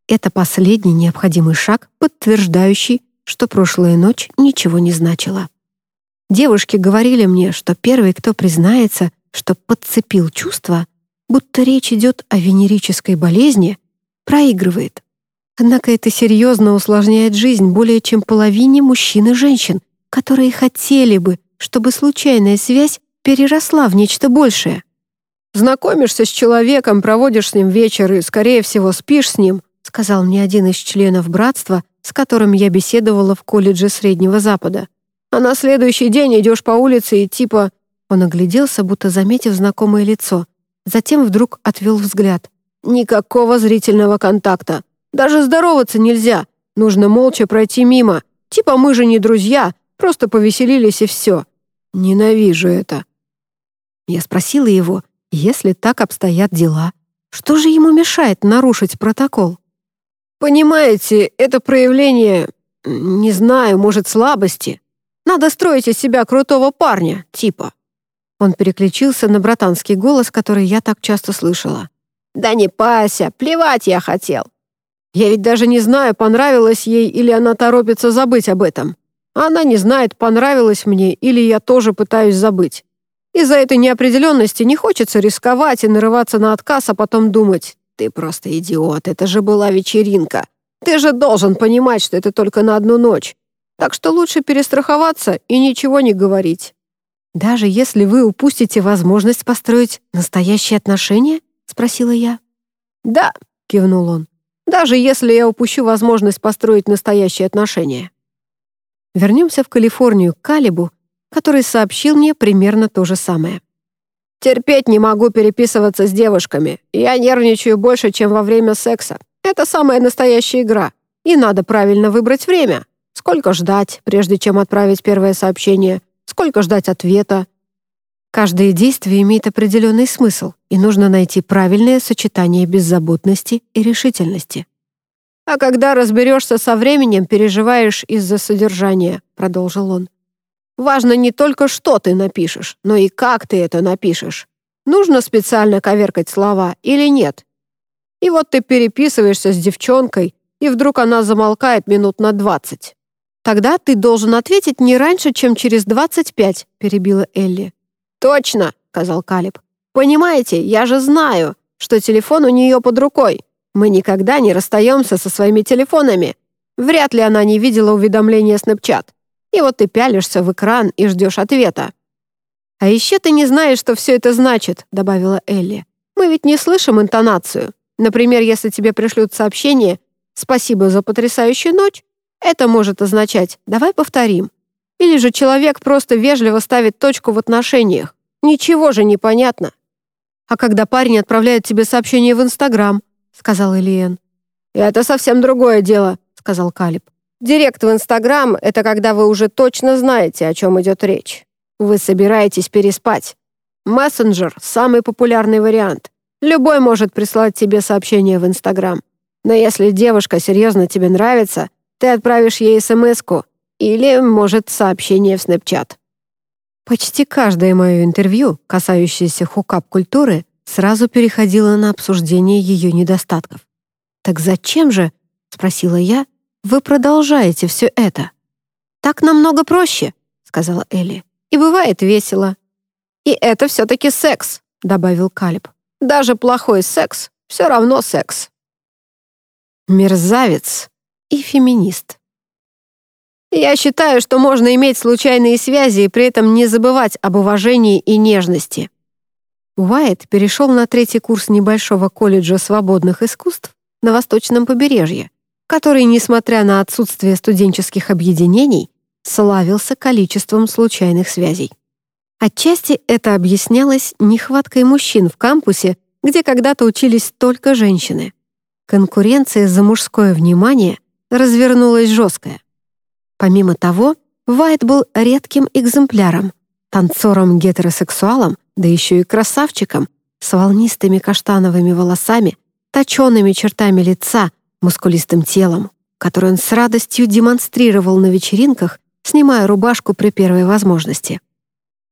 это последний необходимый шаг, подтверждающий, что прошлая ночь ничего не значила. Девушки говорили мне, что первый, кто признается, что подцепил чувства, будто речь идет о венерической болезни, проигрывает. Однако это серьезно усложняет жизнь более чем половине мужчин и женщин, которые хотели бы, чтобы случайная связь переросла в нечто большее. Знакомишься с человеком, проводишь с ним вечер и, скорее всего, спишь с ним, сказал мне один из членов братства, с которым я беседовала в колледже Среднего Запада. А на следующий день идешь по улице и типа... Он огляделся, будто заметив знакомое лицо. Затем вдруг отвел взгляд. «Никакого зрительного контакта. Даже здороваться нельзя. Нужно молча пройти мимо. Типа мы же не друзья, просто повеселились и все. Ненавижу это». Я спросила его, если так обстоят дела, что же ему мешает нарушить протокол? Понимаете, это проявление, не знаю, может, слабости. Надо строить из себя крутого парня, типа. Он переключился на братанский голос, который я так часто слышала. «Да не пася, плевать я хотел. Я ведь даже не знаю, понравилось ей или она торопится забыть об этом. Она не знает, понравилось мне или я тоже пытаюсь забыть. Из-за этой неопределенности не хочется рисковать и нарываться на отказ, а потом думать, ты просто идиот, это же была вечеринка. Ты же должен понимать, что это только на одну ночь. Так что лучше перестраховаться и ничего не говорить. «Даже если вы упустите возможность построить настоящие отношения?» — спросила я. «Да», — кивнул он, «даже если я упущу возможность построить настоящие отношения». Вернемся в Калифорнию к Калибу, который сообщил мне примерно то же самое. «Терпеть не могу переписываться с девушками. Я нервничаю больше, чем во время секса. Это самая настоящая игра. И надо правильно выбрать время. Сколько ждать, прежде чем отправить первое сообщение? Сколько ждать ответа? Каждое действие имеет определенный смысл, и нужно найти правильное сочетание беззаботности и решительности. «А когда разберешься со временем, переживаешь из-за содержания», — продолжил он. «Важно не только, что ты напишешь, но и как ты это напишешь. Нужно специально коверкать слова или нет? И вот ты переписываешься с девчонкой, и вдруг она замолкает минут на двадцать. «Тогда ты должен ответить не раньше, чем через 25», — перебила Элли. «Точно», — сказал Калиб. «Понимаете, я же знаю, что телефон у нее под рукой. Мы никогда не расстаемся со своими телефонами. Вряд ли она не видела уведомления Snapchat. И вот ты пялишься в экран и ждешь ответа». «А еще ты не знаешь, что все это значит», — добавила Элли. «Мы ведь не слышим интонацию. Например, если тебе пришлют сообщение «Спасибо за потрясающую ночь», это может означать «давай повторим». Или же человек просто вежливо ставит точку в отношениях. Ничего же не понятно. «А когда парень отправляет тебе сообщение в Инстаграм», — сказал Ильен. «Это совсем другое дело», — сказал Калиб. «Директ в Инстаграм — это когда вы уже точно знаете, о чем идет речь. Вы собираетесь переспать. Мессенджер — самый популярный вариант. Любой может прислать тебе сообщение в Инстаграм. Но если девушка серьезно тебе нравится, ты отправишь ей смс или, может, сообщение в Snapchat. Почти каждое мое интервью, касающееся хукап-культуры, сразу переходило на обсуждение ее недостатков. «Так зачем же, — спросила я, — вы продолжаете все это?» «Так намного проще», — сказала Элли. «И бывает весело». «И это все-таки секс», — добавил Калиб. «Даже плохой секс — все равно секс». «Мерзавец», и феминист. Я считаю, что можно иметь случайные связи и при этом не забывать об уважении и нежности. Уайт перешел на третий курс небольшого колледжа свободных искусств на восточном побережье, который, несмотря на отсутствие студенческих объединений, славился количеством случайных связей. Отчасти это объяснялось нехваткой мужчин в кампусе, где когда-то учились только женщины. Конкуренция за мужское внимание — развернулась жесткая. Помимо того, Вайт был редким экземпляром, танцором-гетеросексуалом, да еще и красавчиком, с волнистыми каштановыми волосами, точеными чертами лица, мускулистым телом, который он с радостью демонстрировал на вечеринках, снимая рубашку при первой возможности.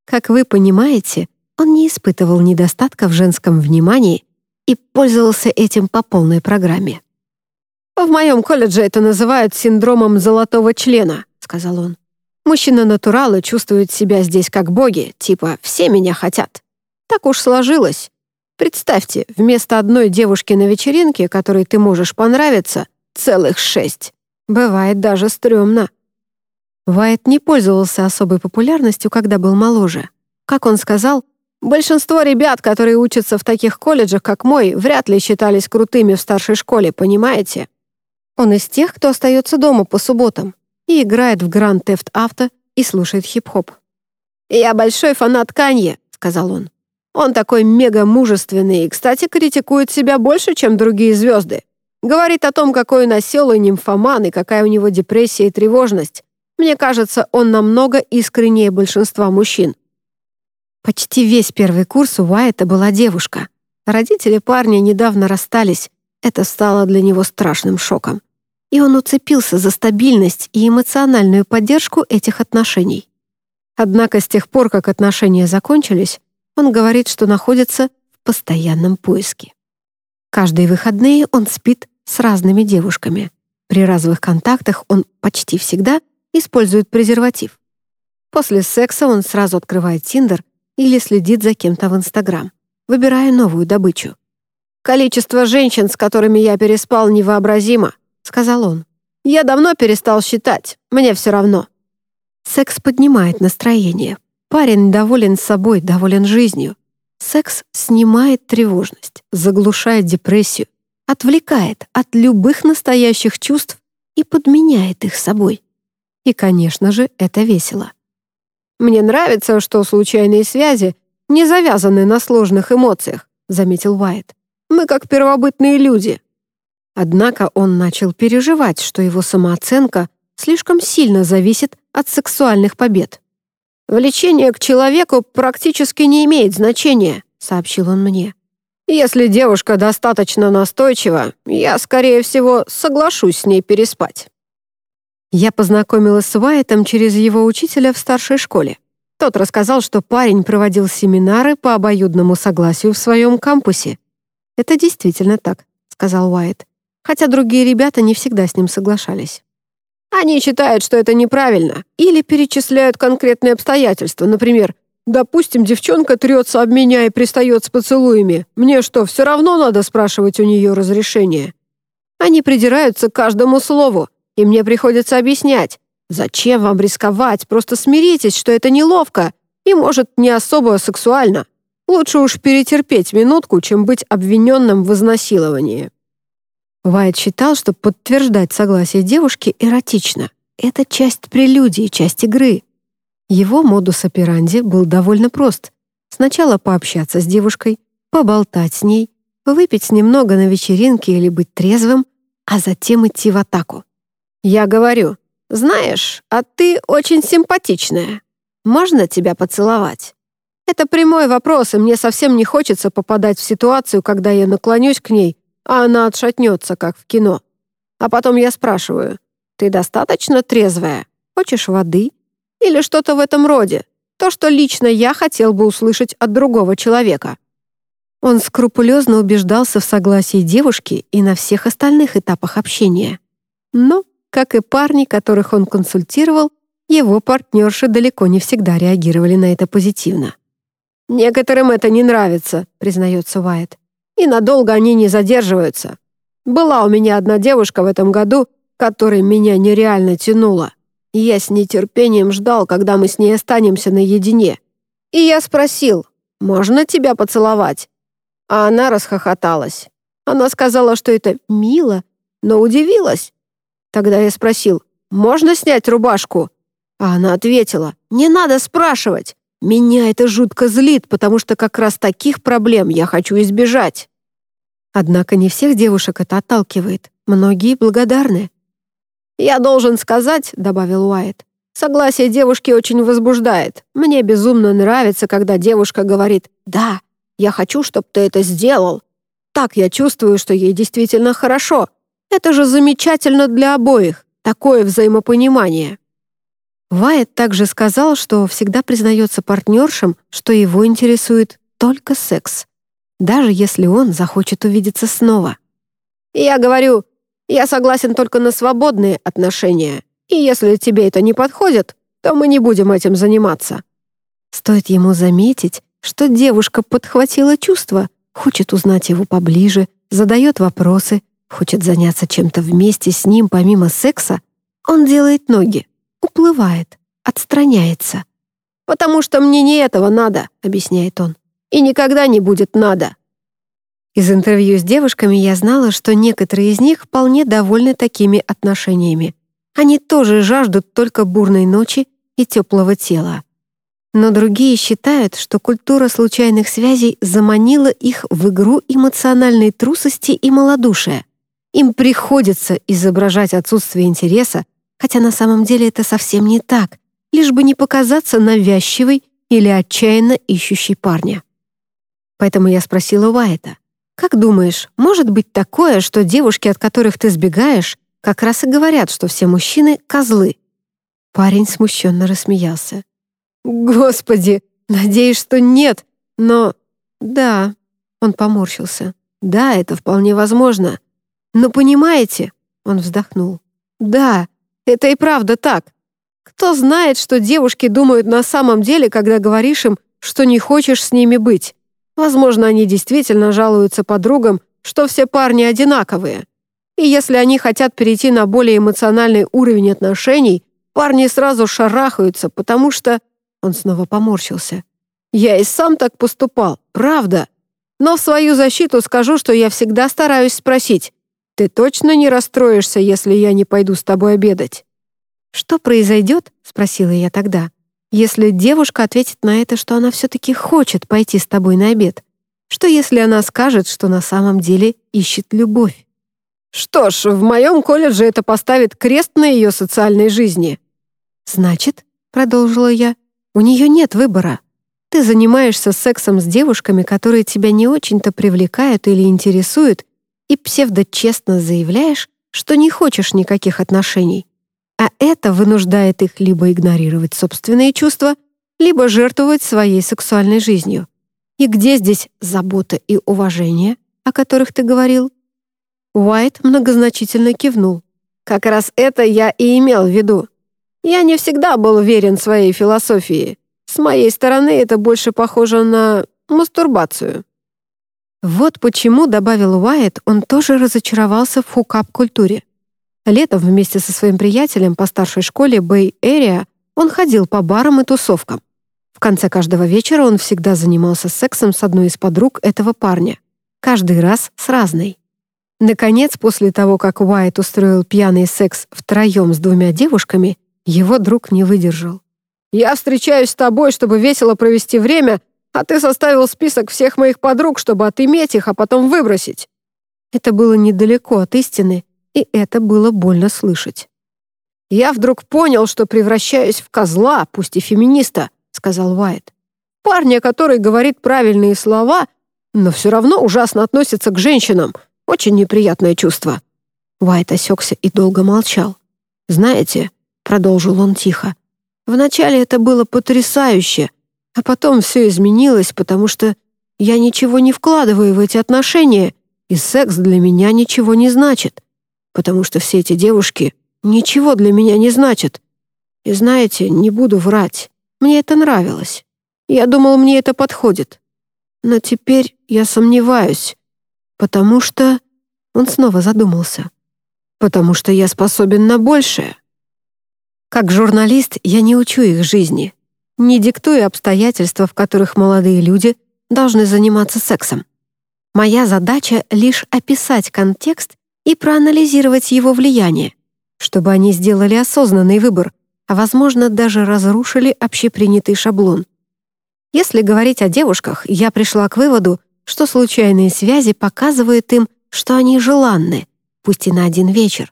Как вы понимаете, он не испытывал недостатка в женском внимании и пользовался этим по полной программе. «В моем колледже это называют синдромом золотого члена», — сказал он. «Мужчины-натуралы чувствуют себя здесь как боги, типа «все меня хотят». Так уж сложилось. Представьте, вместо одной девушки на вечеринке, которой ты можешь понравиться, целых шесть. Бывает даже стрёмно». Вайт не пользовался особой популярностью, когда был моложе. Как он сказал, «Большинство ребят, которые учатся в таких колледжах, как мой, вряд ли считались крутыми в старшей школе, понимаете?» Он из тех, кто остается дома по субботам и играет в Grand Theft Auto и слушает хип-хоп. «Я большой фанат Канье», — сказал он. «Он такой мега-мужественный и, кстати, критикует себя больше, чем другие звезды. Говорит о том, какой он осел и нимфоман, и какая у него депрессия и тревожность. Мне кажется, он намного искреннее большинства мужчин». Почти весь первый курс у Уайта была девушка. Родители парня недавно расстались. Это стало для него страшным шоком и он уцепился за стабильность и эмоциональную поддержку этих отношений. Однако с тех пор, как отношения закончились, он говорит, что находится в постоянном поиске. Каждые выходные он спит с разными девушками. При разовых контактах он почти всегда использует презерватив. После секса он сразу открывает Тиндер или следит за кем-то в Инстаграм, выбирая новую добычу. «Количество женщин, с которыми я переспал, невообразимо», — сказал он. «Я давно перестал считать, мне все равно». Секс поднимает настроение. Парень доволен собой, доволен жизнью. Секс снимает тревожность, заглушает депрессию, отвлекает от любых настоящих чувств и подменяет их собой. И, конечно же, это весело. «Мне нравится, что случайные связи не завязаны на сложных эмоциях», заметил Уайт. «Мы как первобытные люди». Однако он начал переживать, что его самооценка слишком сильно зависит от сексуальных побед. «Влечение к человеку практически не имеет значения», — сообщил он мне. «Если девушка достаточно настойчива, я, скорее всего, соглашусь с ней переспать». Я познакомилась с Уайтом через его учителя в старшей школе. Тот рассказал, что парень проводил семинары по обоюдному согласию в своем кампусе. «Это действительно так», — сказал Уайт, хотя другие ребята не всегда с ним соглашались. Они считают, что это неправильно, или перечисляют конкретные обстоятельства. Например, допустим, девчонка трется об меня и пристает с поцелуями. Мне что, все равно надо спрашивать у нее разрешение? Они придираются к каждому слову, и мне приходится объяснять. Зачем вам рисковать? Просто смиритесь, что это неловко и, может, не особо сексуально. Лучше уж перетерпеть минутку, чем быть обвиненным в изнасиловании. Вайт считал, что подтверждать согласие девушки эротично. Это часть прелюдии, часть игры. Его модус операнди был довольно прост. Сначала пообщаться с девушкой, поболтать с ней, выпить немного на вечеринке или быть трезвым, а затем идти в атаку. Я говорю, знаешь, а ты очень симпатичная. Можно тебя поцеловать? Это прямой вопрос, и мне совсем не хочется попадать в ситуацию, когда я наклонюсь к ней а она отшатнется, как в кино. А потом я спрашиваю, «Ты достаточно трезвая? Хочешь воды?» Или что-то в этом роде. То, что лично я хотел бы услышать от другого человека. Он скрупулезно убеждался в согласии девушки и на всех остальных этапах общения. Но, как и парни, которых он консультировал, его партнерши далеко не всегда реагировали на это позитивно. «Некоторым это не нравится», — признается Уайт и надолго они не задерживаются. Была у меня одна девушка в этом году, которой меня нереально тянуло. Я с нетерпением ждал, когда мы с ней останемся наедине. И я спросил, можно тебя поцеловать? А она расхохоталась. Она сказала, что это мило, но удивилась. Тогда я спросил, можно снять рубашку? А она ответила, не надо спрашивать. Меня это жутко злит, потому что как раз таких проблем я хочу избежать. Однако не всех девушек это отталкивает. Многие благодарны. «Я должен сказать», — добавил Уайт, «согласие девушки очень возбуждает. Мне безумно нравится, когда девушка говорит «Да, я хочу, чтобы ты это сделал». Так я чувствую, что ей действительно хорошо. Это же замечательно для обоих. Такое взаимопонимание». Вайт также сказал, что всегда признается партнершам, что его интересует только секс, даже если он захочет увидеться снова. «Я говорю, я согласен только на свободные отношения, и если тебе это не подходит, то мы не будем этим заниматься». Стоит ему заметить, что девушка подхватила чувство, хочет узнать его поближе, задает вопросы, хочет заняться чем-то вместе с ним помимо секса, он делает ноги, уплывает, отстраняется. «Потому что мне не этого надо», — объясняет он. «И никогда не будет надо». Из интервью с девушками я знала, что некоторые из них вполне довольны такими отношениями. Они тоже жаждут только бурной ночи и теплого тела. Но другие считают, что культура случайных связей заманила их в игру эмоциональной трусости и малодушия. Им приходится изображать отсутствие интереса, хотя на самом деле это совсем не так, лишь бы не показаться навязчивой или отчаянно ищущей парня. Поэтому я спросила Уайта, «Как думаешь, может быть такое, что девушки, от которых ты сбегаешь, как раз и говорят, что все мужчины — козлы?» Парень смущенно рассмеялся. «Господи, надеюсь, что нет, но...» «Да», — он поморщился. «Да, это вполне возможно. Но понимаете...» — он вздохнул. «Да, это и правда так. Кто знает, что девушки думают на самом деле, когда говоришь им, что не хочешь с ними быть. Возможно, они действительно жалуются подругам, что все парни одинаковые. И если они хотят перейти на более эмоциональный уровень отношений, парни сразу шарахаются, потому что... Он снова поморщился. Я и сам так поступал, правда. Но в свою защиту скажу, что я всегда стараюсь спросить, «Ты точно не расстроишься, если я не пойду с тобой обедать?» «Что произойдет?» — спросила я тогда. «Если девушка ответит на это, что она все-таки хочет пойти с тобой на обед? Что если она скажет, что на самом деле ищет любовь?» «Что ж, в моем колледже это поставит крест на ее социальной жизни». «Значит», — продолжила я, — «у нее нет выбора. Ты занимаешься сексом с девушками, которые тебя не очень-то привлекают или интересуют, и псевдочестно заявляешь, что не хочешь никаких отношений. А это вынуждает их либо игнорировать собственные чувства, либо жертвовать своей сексуальной жизнью. И где здесь забота и уважение, о которых ты говорил? Уайт многозначительно кивнул. Как раз это я и имел в виду. Я не всегда был уверен в своей философии. С моей стороны это больше похоже на мастурбацию. Вот почему, добавил Уайт, он тоже разочаровался в хукап-культуре. Летом вместе со своим приятелем по старшей школе Бэй-Эрия он ходил по барам и тусовкам. В конце каждого вечера он всегда занимался сексом с одной из подруг этого парня. Каждый раз с разной. Наконец, после того, как Уайт устроил пьяный секс втроем с двумя девушками, его друг не выдержал. «Я встречаюсь с тобой, чтобы весело провести время, а ты составил список всех моих подруг, чтобы отыметь их, а потом выбросить». Это было недалеко от истины, и это было больно слышать. «Я вдруг понял, что превращаюсь в козла, пусть и феминиста», — сказал Уайт. «Парня, который говорит правильные слова, но все равно ужасно относится к женщинам. Очень неприятное чувство». Уайт осекся и долго молчал. «Знаете», — продолжил он тихо, «вначале это было потрясающе, а потом все изменилось, потому что я ничего не вкладываю в эти отношения, и секс для меня ничего не значит, потому что все эти девушки ничего для меня не значат. И знаете, не буду врать, мне это нравилось. Я думал, мне это подходит. Но теперь я сомневаюсь, потому что... Он снова задумался. Потому что я способен на большее. Как журналист я не учу их жизни, не диктуя обстоятельства, в которых молодые люди должны заниматься сексом. Моя задача — лишь описать контекст и проанализировать его влияние, чтобы они сделали осознанный выбор, а, возможно, даже разрушили общепринятый шаблон. Если говорить о девушках, я пришла к выводу, что случайные связи показывают им, что они желанны, пусть и на один вечер,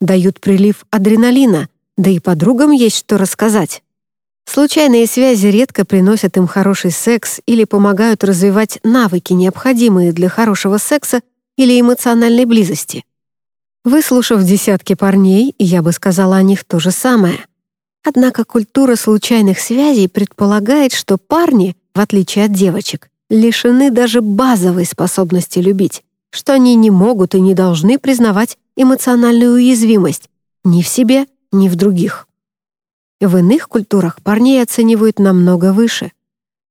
дают прилив адреналина, да и подругам есть что рассказать. Случайные связи редко приносят им хороший секс или помогают развивать навыки, необходимые для хорошего секса или эмоциональной близости. Выслушав десятки парней, я бы сказала о них то же самое. Однако культура случайных связей предполагает, что парни, в отличие от девочек, лишены даже базовой способности любить, что они не могут и не должны признавать эмоциональную уязвимость ни в себе, ни в других. В иных культурах парней оценивают намного выше.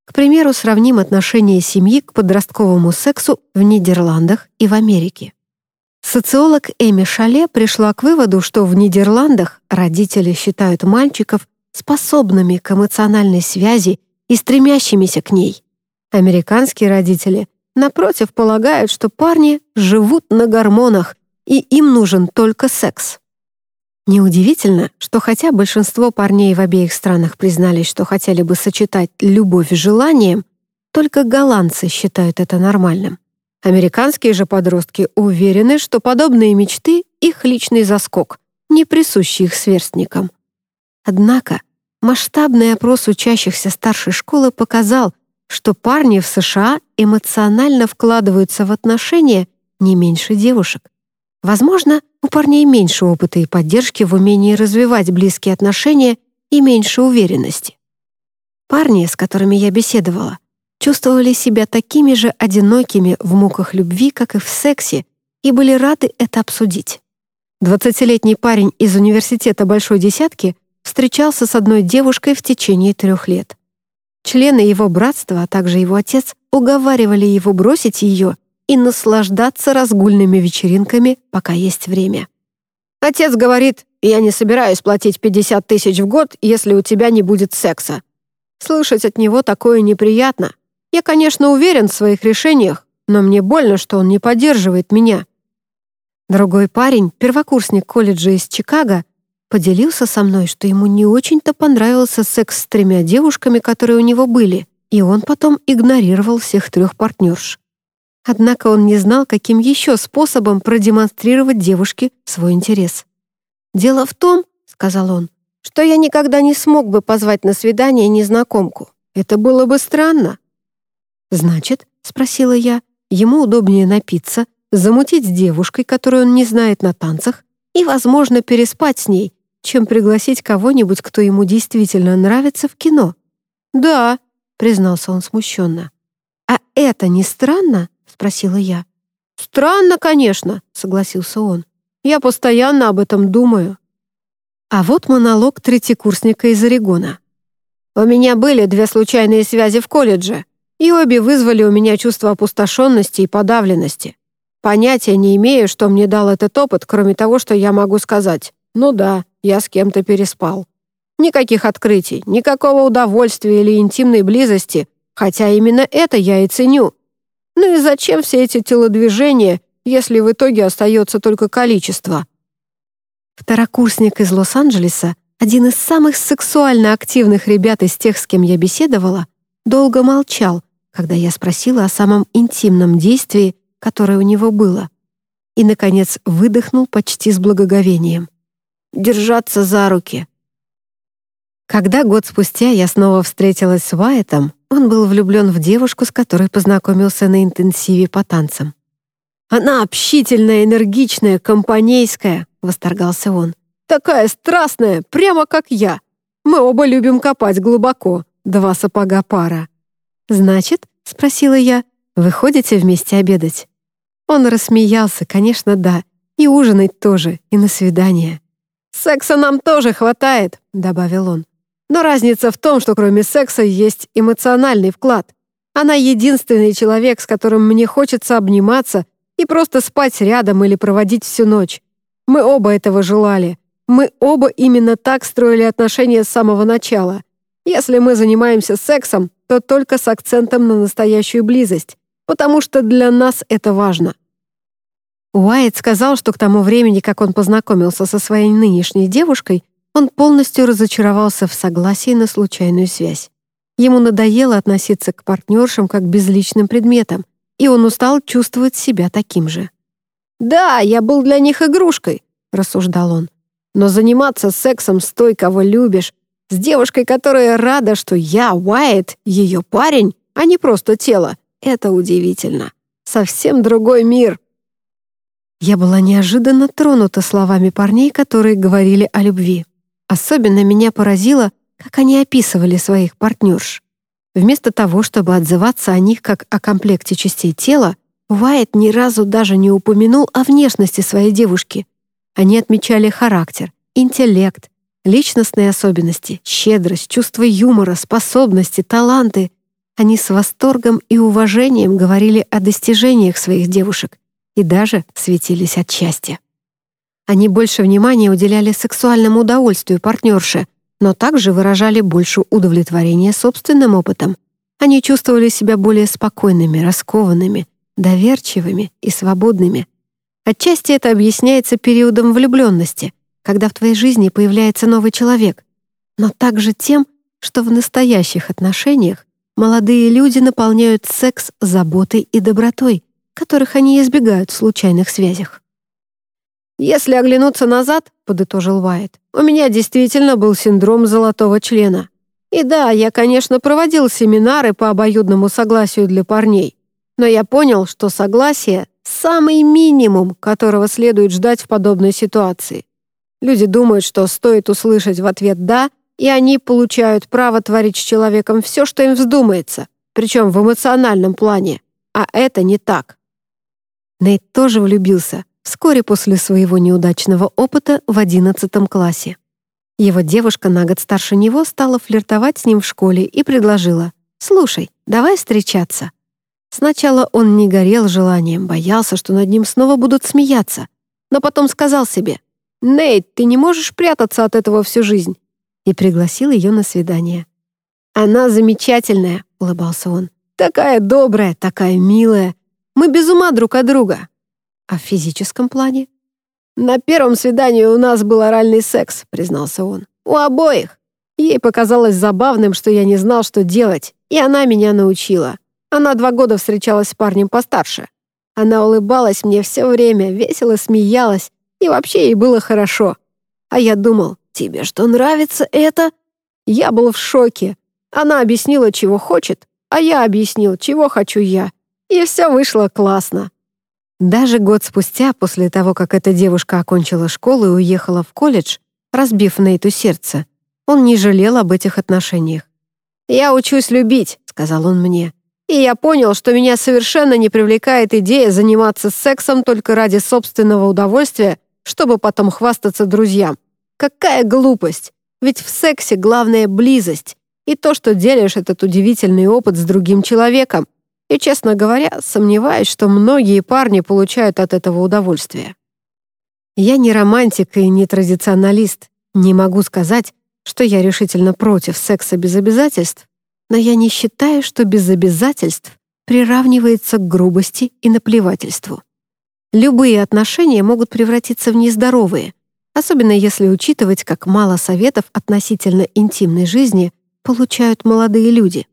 К примеру, сравним отношение семьи к подростковому сексу в Нидерландах и в Америке. Социолог Эми Шале пришла к выводу, что в Нидерландах родители считают мальчиков способными к эмоциональной связи и стремящимися к ней. Американские родители, напротив, полагают, что парни живут на гормонах, и им нужен только секс. Неудивительно, что хотя большинство парней в обеих странах признались, что хотели бы сочетать любовь с желанием, только голландцы считают это нормальным. Американские же подростки уверены, что подобные мечты — их личный заскок, не присущий их сверстникам. Однако масштабный опрос учащихся старшей школы показал, что парни в США эмоционально вкладываются в отношения не меньше девушек. Возможно, у парней меньше опыта и поддержки в умении развивать близкие отношения и меньше уверенности. Парни, с которыми я беседовала, чувствовали себя такими же одинокими в муках любви, как и в сексе, и были рады это обсудить. Двадцатилетний парень из университета Большой Десятки встречался с одной девушкой в течение трех лет. Члены его братства, а также его отец, уговаривали его бросить ее и наслаждаться разгульными вечеринками, пока есть время. Отец говорит, я не собираюсь платить 50 тысяч в год, если у тебя не будет секса. Слышать от него такое неприятно. Я, конечно, уверен в своих решениях, но мне больно, что он не поддерживает меня. Другой парень, первокурсник колледжа из Чикаго, поделился со мной, что ему не очень-то понравился секс с тремя девушками, которые у него были, и он потом игнорировал всех трех партнерш. Однако он не знал, каким еще способом продемонстрировать девушке свой интерес. «Дело в том, — сказал он, — что я никогда не смог бы позвать на свидание незнакомку. Это было бы странно». «Значит, — спросила я, — ему удобнее напиться, замутить с девушкой, которую он не знает на танцах, и, возможно, переспать с ней, чем пригласить кого-нибудь, кто ему действительно нравится в кино. «Да», — признался он смущенно. «А это не странно?» — спросила я. «Странно, конечно», — согласился он. «Я постоянно об этом думаю». А вот монолог третьекурсника из Орегона. «У меня были две случайные связи в колледже, и обе вызвали у меня чувство опустошенности и подавленности. Понятия не имею, что мне дал этот опыт, кроме того, что я могу сказать. Ну да, я с кем-то переспал. Никаких открытий, никакого удовольствия или интимной близости, хотя именно это я и ценю. Ну и зачем все эти телодвижения, если в итоге остается только количество? Второкурсник из Лос-Анджелеса, один из самых сексуально активных ребят из тех, с кем я беседовала, долго молчал, когда я спросила о самом интимном действии, которое у него было, и, наконец, выдохнул почти с благоговением держаться за руки. Когда год спустя я снова встретилась с Уайтом, он был влюблен в девушку, с которой познакомился на интенсиве по танцам. «Она общительная, энергичная, компанейская», — восторгался он. «Такая страстная, прямо как я. Мы оба любим копать глубоко. Два сапога пара». «Значит?» — спросила я. «Вы ходите вместе обедать?» Он рассмеялся, конечно, да. И ужинать тоже, и на свидание. «Секса нам тоже хватает», — добавил он. «Но разница в том, что кроме секса есть эмоциональный вклад. Она единственный человек, с которым мне хочется обниматься и просто спать рядом или проводить всю ночь. Мы оба этого желали. Мы оба именно так строили отношения с самого начала. Если мы занимаемся сексом, то только с акцентом на настоящую близость, потому что для нас это важно. Уайт сказал, что к тому времени, как он познакомился со своей нынешней девушкой, он полностью разочаровался в согласии на случайную связь. Ему надоело относиться к партнершам как к безличным предметам, и он устал чувствовать себя таким же. «Да, я был для них игрушкой», — рассуждал он. «Но заниматься сексом с той, кого любишь, с девушкой, которая рада, что я, Уайт, ее парень, а не просто тело, это удивительно. Совсем другой мир». Я была неожиданно тронута словами парней, которые говорили о любви. Особенно меня поразило, как они описывали своих партнерш. Вместо того, чтобы отзываться о них как о комплекте частей тела, Уайт ни разу даже не упомянул о внешности своей девушки. Они отмечали характер, интеллект, личностные особенности, щедрость, чувство юмора, способности, таланты. Они с восторгом и уважением говорили о достижениях своих девушек, и даже светились от счастья. Они больше внимания уделяли сексуальному удовольствию партнерши, но также выражали больше удовлетворения собственным опытом. Они чувствовали себя более спокойными, раскованными, доверчивыми и свободными. Отчасти это объясняется периодом влюбленности, когда в твоей жизни появляется новый человек, но также тем, что в настоящих отношениях молодые люди наполняют секс заботой и добротой, которых они избегают в случайных связях. «Если оглянуться назад», — подытожил Уайт, «у меня действительно был синдром золотого члена. И да, я, конечно, проводил семинары по обоюдному согласию для парней, но я понял, что согласие — самый минимум, которого следует ждать в подобной ситуации. Люди думают, что стоит услышать в ответ «да», и они получают право творить с человеком все, что им вздумается, причем в эмоциональном плане. А это не так. Нейт тоже влюбился вскоре после своего неудачного опыта в одиннадцатом классе. Его девушка на год старше него стала флиртовать с ним в школе и предложила «Слушай, давай встречаться». Сначала он не горел желанием, боялся, что над ним снова будут смеяться, но потом сказал себе «Нейт, ты не можешь прятаться от этого всю жизнь» и пригласил ее на свидание. «Она замечательная», — улыбался он. «Такая добрая, такая милая. Мы без ума друг от друга». «А в физическом плане?» «На первом свидании у нас был оральный секс», — признался он. «У обоих. Ей показалось забавным, что я не знал, что делать, и она меня научила. Она два года встречалась с парнем постарше. Она улыбалась мне все время, весело смеялась, и вообще ей было хорошо. А я думал, тебе что, нравится это? Я был в шоке. Она объяснила, чего хочет, а я объяснил, чего хочу я. И все вышло классно. Даже год спустя, после того, как эта девушка окончила школу и уехала в колледж, разбив Нейту сердце, он не жалел об этих отношениях. «Я учусь любить», — сказал он мне. «И я понял, что меня совершенно не привлекает идея заниматься сексом только ради собственного удовольствия, чтобы потом хвастаться друзьям. Какая глупость! Ведь в сексе главная близость и то, что делишь этот удивительный опыт с другим человеком, и, честно говоря, сомневаюсь, что многие парни получают от этого удовольствие. Я не романтик и не традиционалист. Не могу сказать, что я решительно против секса без обязательств, но я не считаю, что без обязательств приравнивается к грубости и наплевательству. Любые отношения могут превратиться в нездоровые, особенно если учитывать, как мало советов относительно интимной жизни получают молодые люди.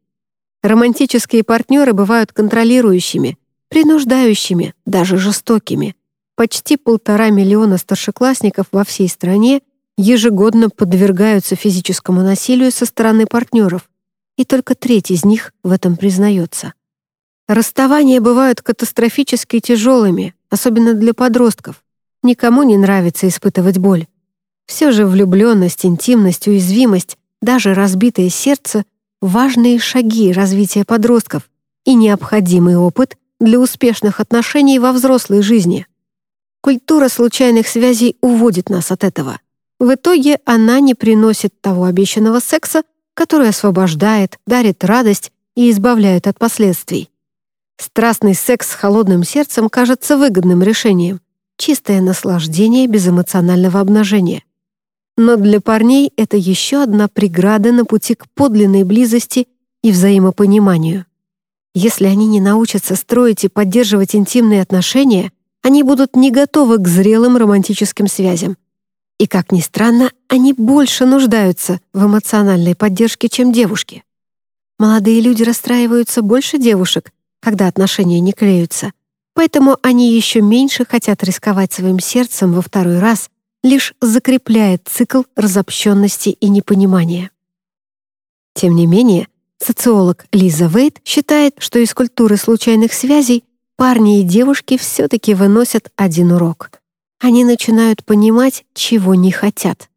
Романтические партнеры бывают контролирующими, принуждающими, даже жестокими. Почти полтора миллиона старшеклассников во всей стране ежегодно подвергаются физическому насилию со стороны партнеров, и только треть из них в этом признается. Расставания бывают катастрофически тяжелыми, особенно для подростков. Никому не нравится испытывать боль. Все же влюбленность, интимность, уязвимость, даже разбитое сердце важные шаги развития подростков и необходимый опыт для успешных отношений во взрослой жизни. Культура случайных связей уводит нас от этого. В итоге она не приносит того обещанного секса, который освобождает, дарит радость и избавляет от последствий. Страстный секс с холодным сердцем кажется выгодным решением. Чистое наслаждение без эмоционального обнажения. Но для парней это еще одна преграда на пути к подлинной близости и взаимопониманию. Если они не научатся строить и поддерживать интимные отношения, они будут не готовы к зрелым романтическим связям. И, как ни странно, они больше нуждаются в эмоциональной поддержке, чем девушки. Молодые люди расстраиваются больше девушек, когда отношения не клеются, поэтому они еще меньше хотят рисковать своим сердцем во второй раз лишь закрепляет цикл разобщенности и непонимания. Тем не менее, социолог Лиза Вейт считает, что из культуры случайных связей парни и девушки все-таки выносят один урок. Они начинают понимать, чего не хотят.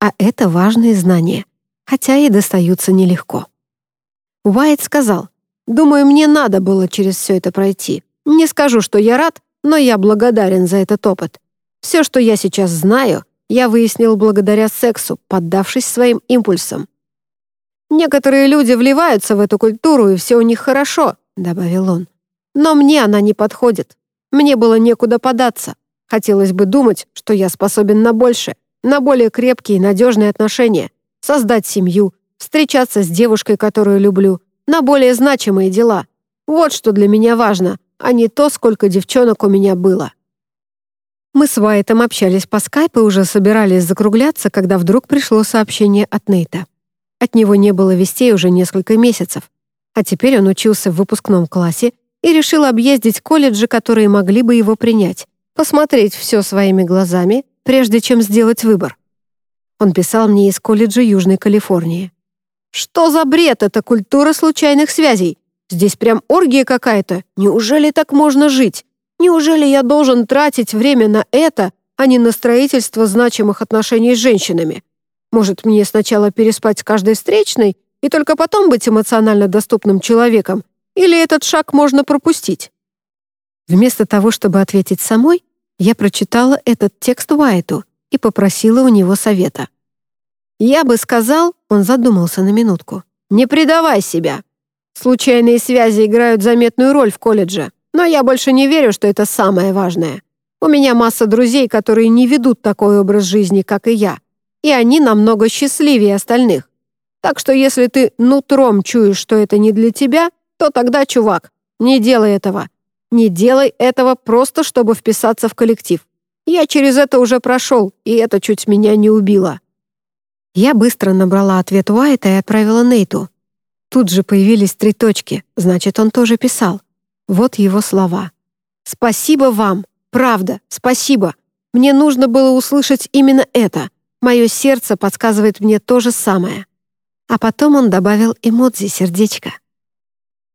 А это важные знания, хотя и достаются нелегко. Уайт сказал, «Думаю, мне надо было через все это пройти. Не скажу, что я рад, но я благодарен за этот опыт. Все, что я сейчас знаю, я выяснил благодаря сексу, поддавшись своим импульсам. «Некоторые люди вливаются в эту культуру, и все у них хорошо», — добавил он. «Но мне она не подходит. Мне было некуда податься. Хотелось бы думать, что я способен на больше, на более крепкие и надежные отношения, создать семью, встречаться с девушкой, которую люблю, на более значимые дела. Вот что для меня важно, а не то, сколько девчонок у меня было». Мы с Уайтом общались по скайпу и уже собирались закругляться, когда вдруг пришло сообщение от Нейта. От него не было вестей уже несколько месяцев, а теперь он учился в выпускном классе и решил объездить колледжи, которые могли бы его принять, посмотреть все своими глазами, прежде чем сделать выбор. Он писал мне из колледжа Южной Калифорнии. «Что за бред это культура случайных связей? Здесь прям оргия какая-то. Неужели так можно жить? Неужели я должен тратить время на это, а не на строительство значимых отношений с женщинами? Может, мне сначала переспать с каждой встречной и только потом быть эмоционально доступным человеком? Или этот шаг можно пропустить? Вместо того, чтобы ответить самой, я прочитала этот текст Уайту и попросила у него совета. Я бы сказал, он задумался на минутку, не предавай себя. Случайные связи играют заметную роль в колледже, но я больше не верю, что это самое важное. У меня масса друзей, которые не ведут такой образ жизни, как и я, и они намного счастливее остальных. Так что если ты нутром чуешь, что это не для тебя, то тогда, чувак, не делай этого. Не делай этого просто, чтобы вписаться в коллектив. Я через это уже прошел, и это чуть меня не убило». Я быстро набрала ответ Уайта и отправила Нейту. Тут же появились три точки, значит, он тоже писал. Вот его слова. «Спасибо вам, правда, спасибо. Мне нужно было услышать именно это. Мое сердце подсказывает мне то же самое». А потом он добавил эмодзи сердечко.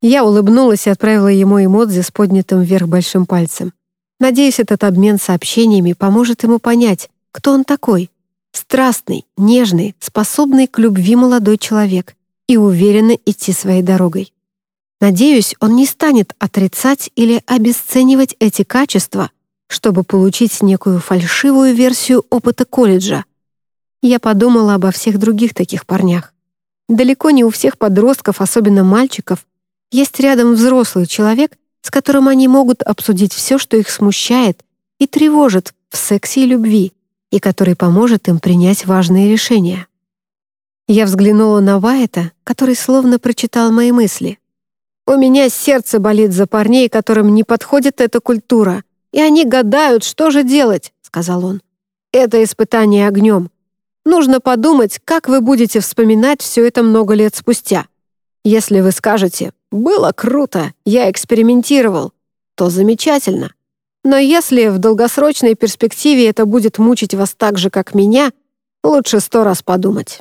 Я улыбнулась и отправила ему эмодзи с поднятым вверх большим пальцем. Надеюсь, этот обмен сообщениями поможет ему понять, кто он такой. Страстный, нежный, способный к любви молодой человек и уверенно идти своей дорогой. Надеюсь, он не станет отрицать или обесценивать эти качества, чтобы получить некую фальшивую версию опыта колледжа. Я подумала обо всех других таких парнях. Далеко не у всех подростков, особенно мальчиков, есть рядом взрослый человек, с которым они могут обсудить все, что их смущает и тревожит в сексе и любви, и который поможет им принять важные решения. Я взглянула на Вайта, который словно прочитал мои мысли. «У меня сердце болит за парней, которым не подходит эта культура, и они гадают, что же делать», — сказал он. «Это испытание огнем. Нужно подумать, как вы будете вспоминать все это много лет спустя. Если вы скажете «было круто, я экспериментировал», то замечательно. Но если в долгосрочной перспективе это будет мучить вас так же, как меня, лучше сто раз подумать.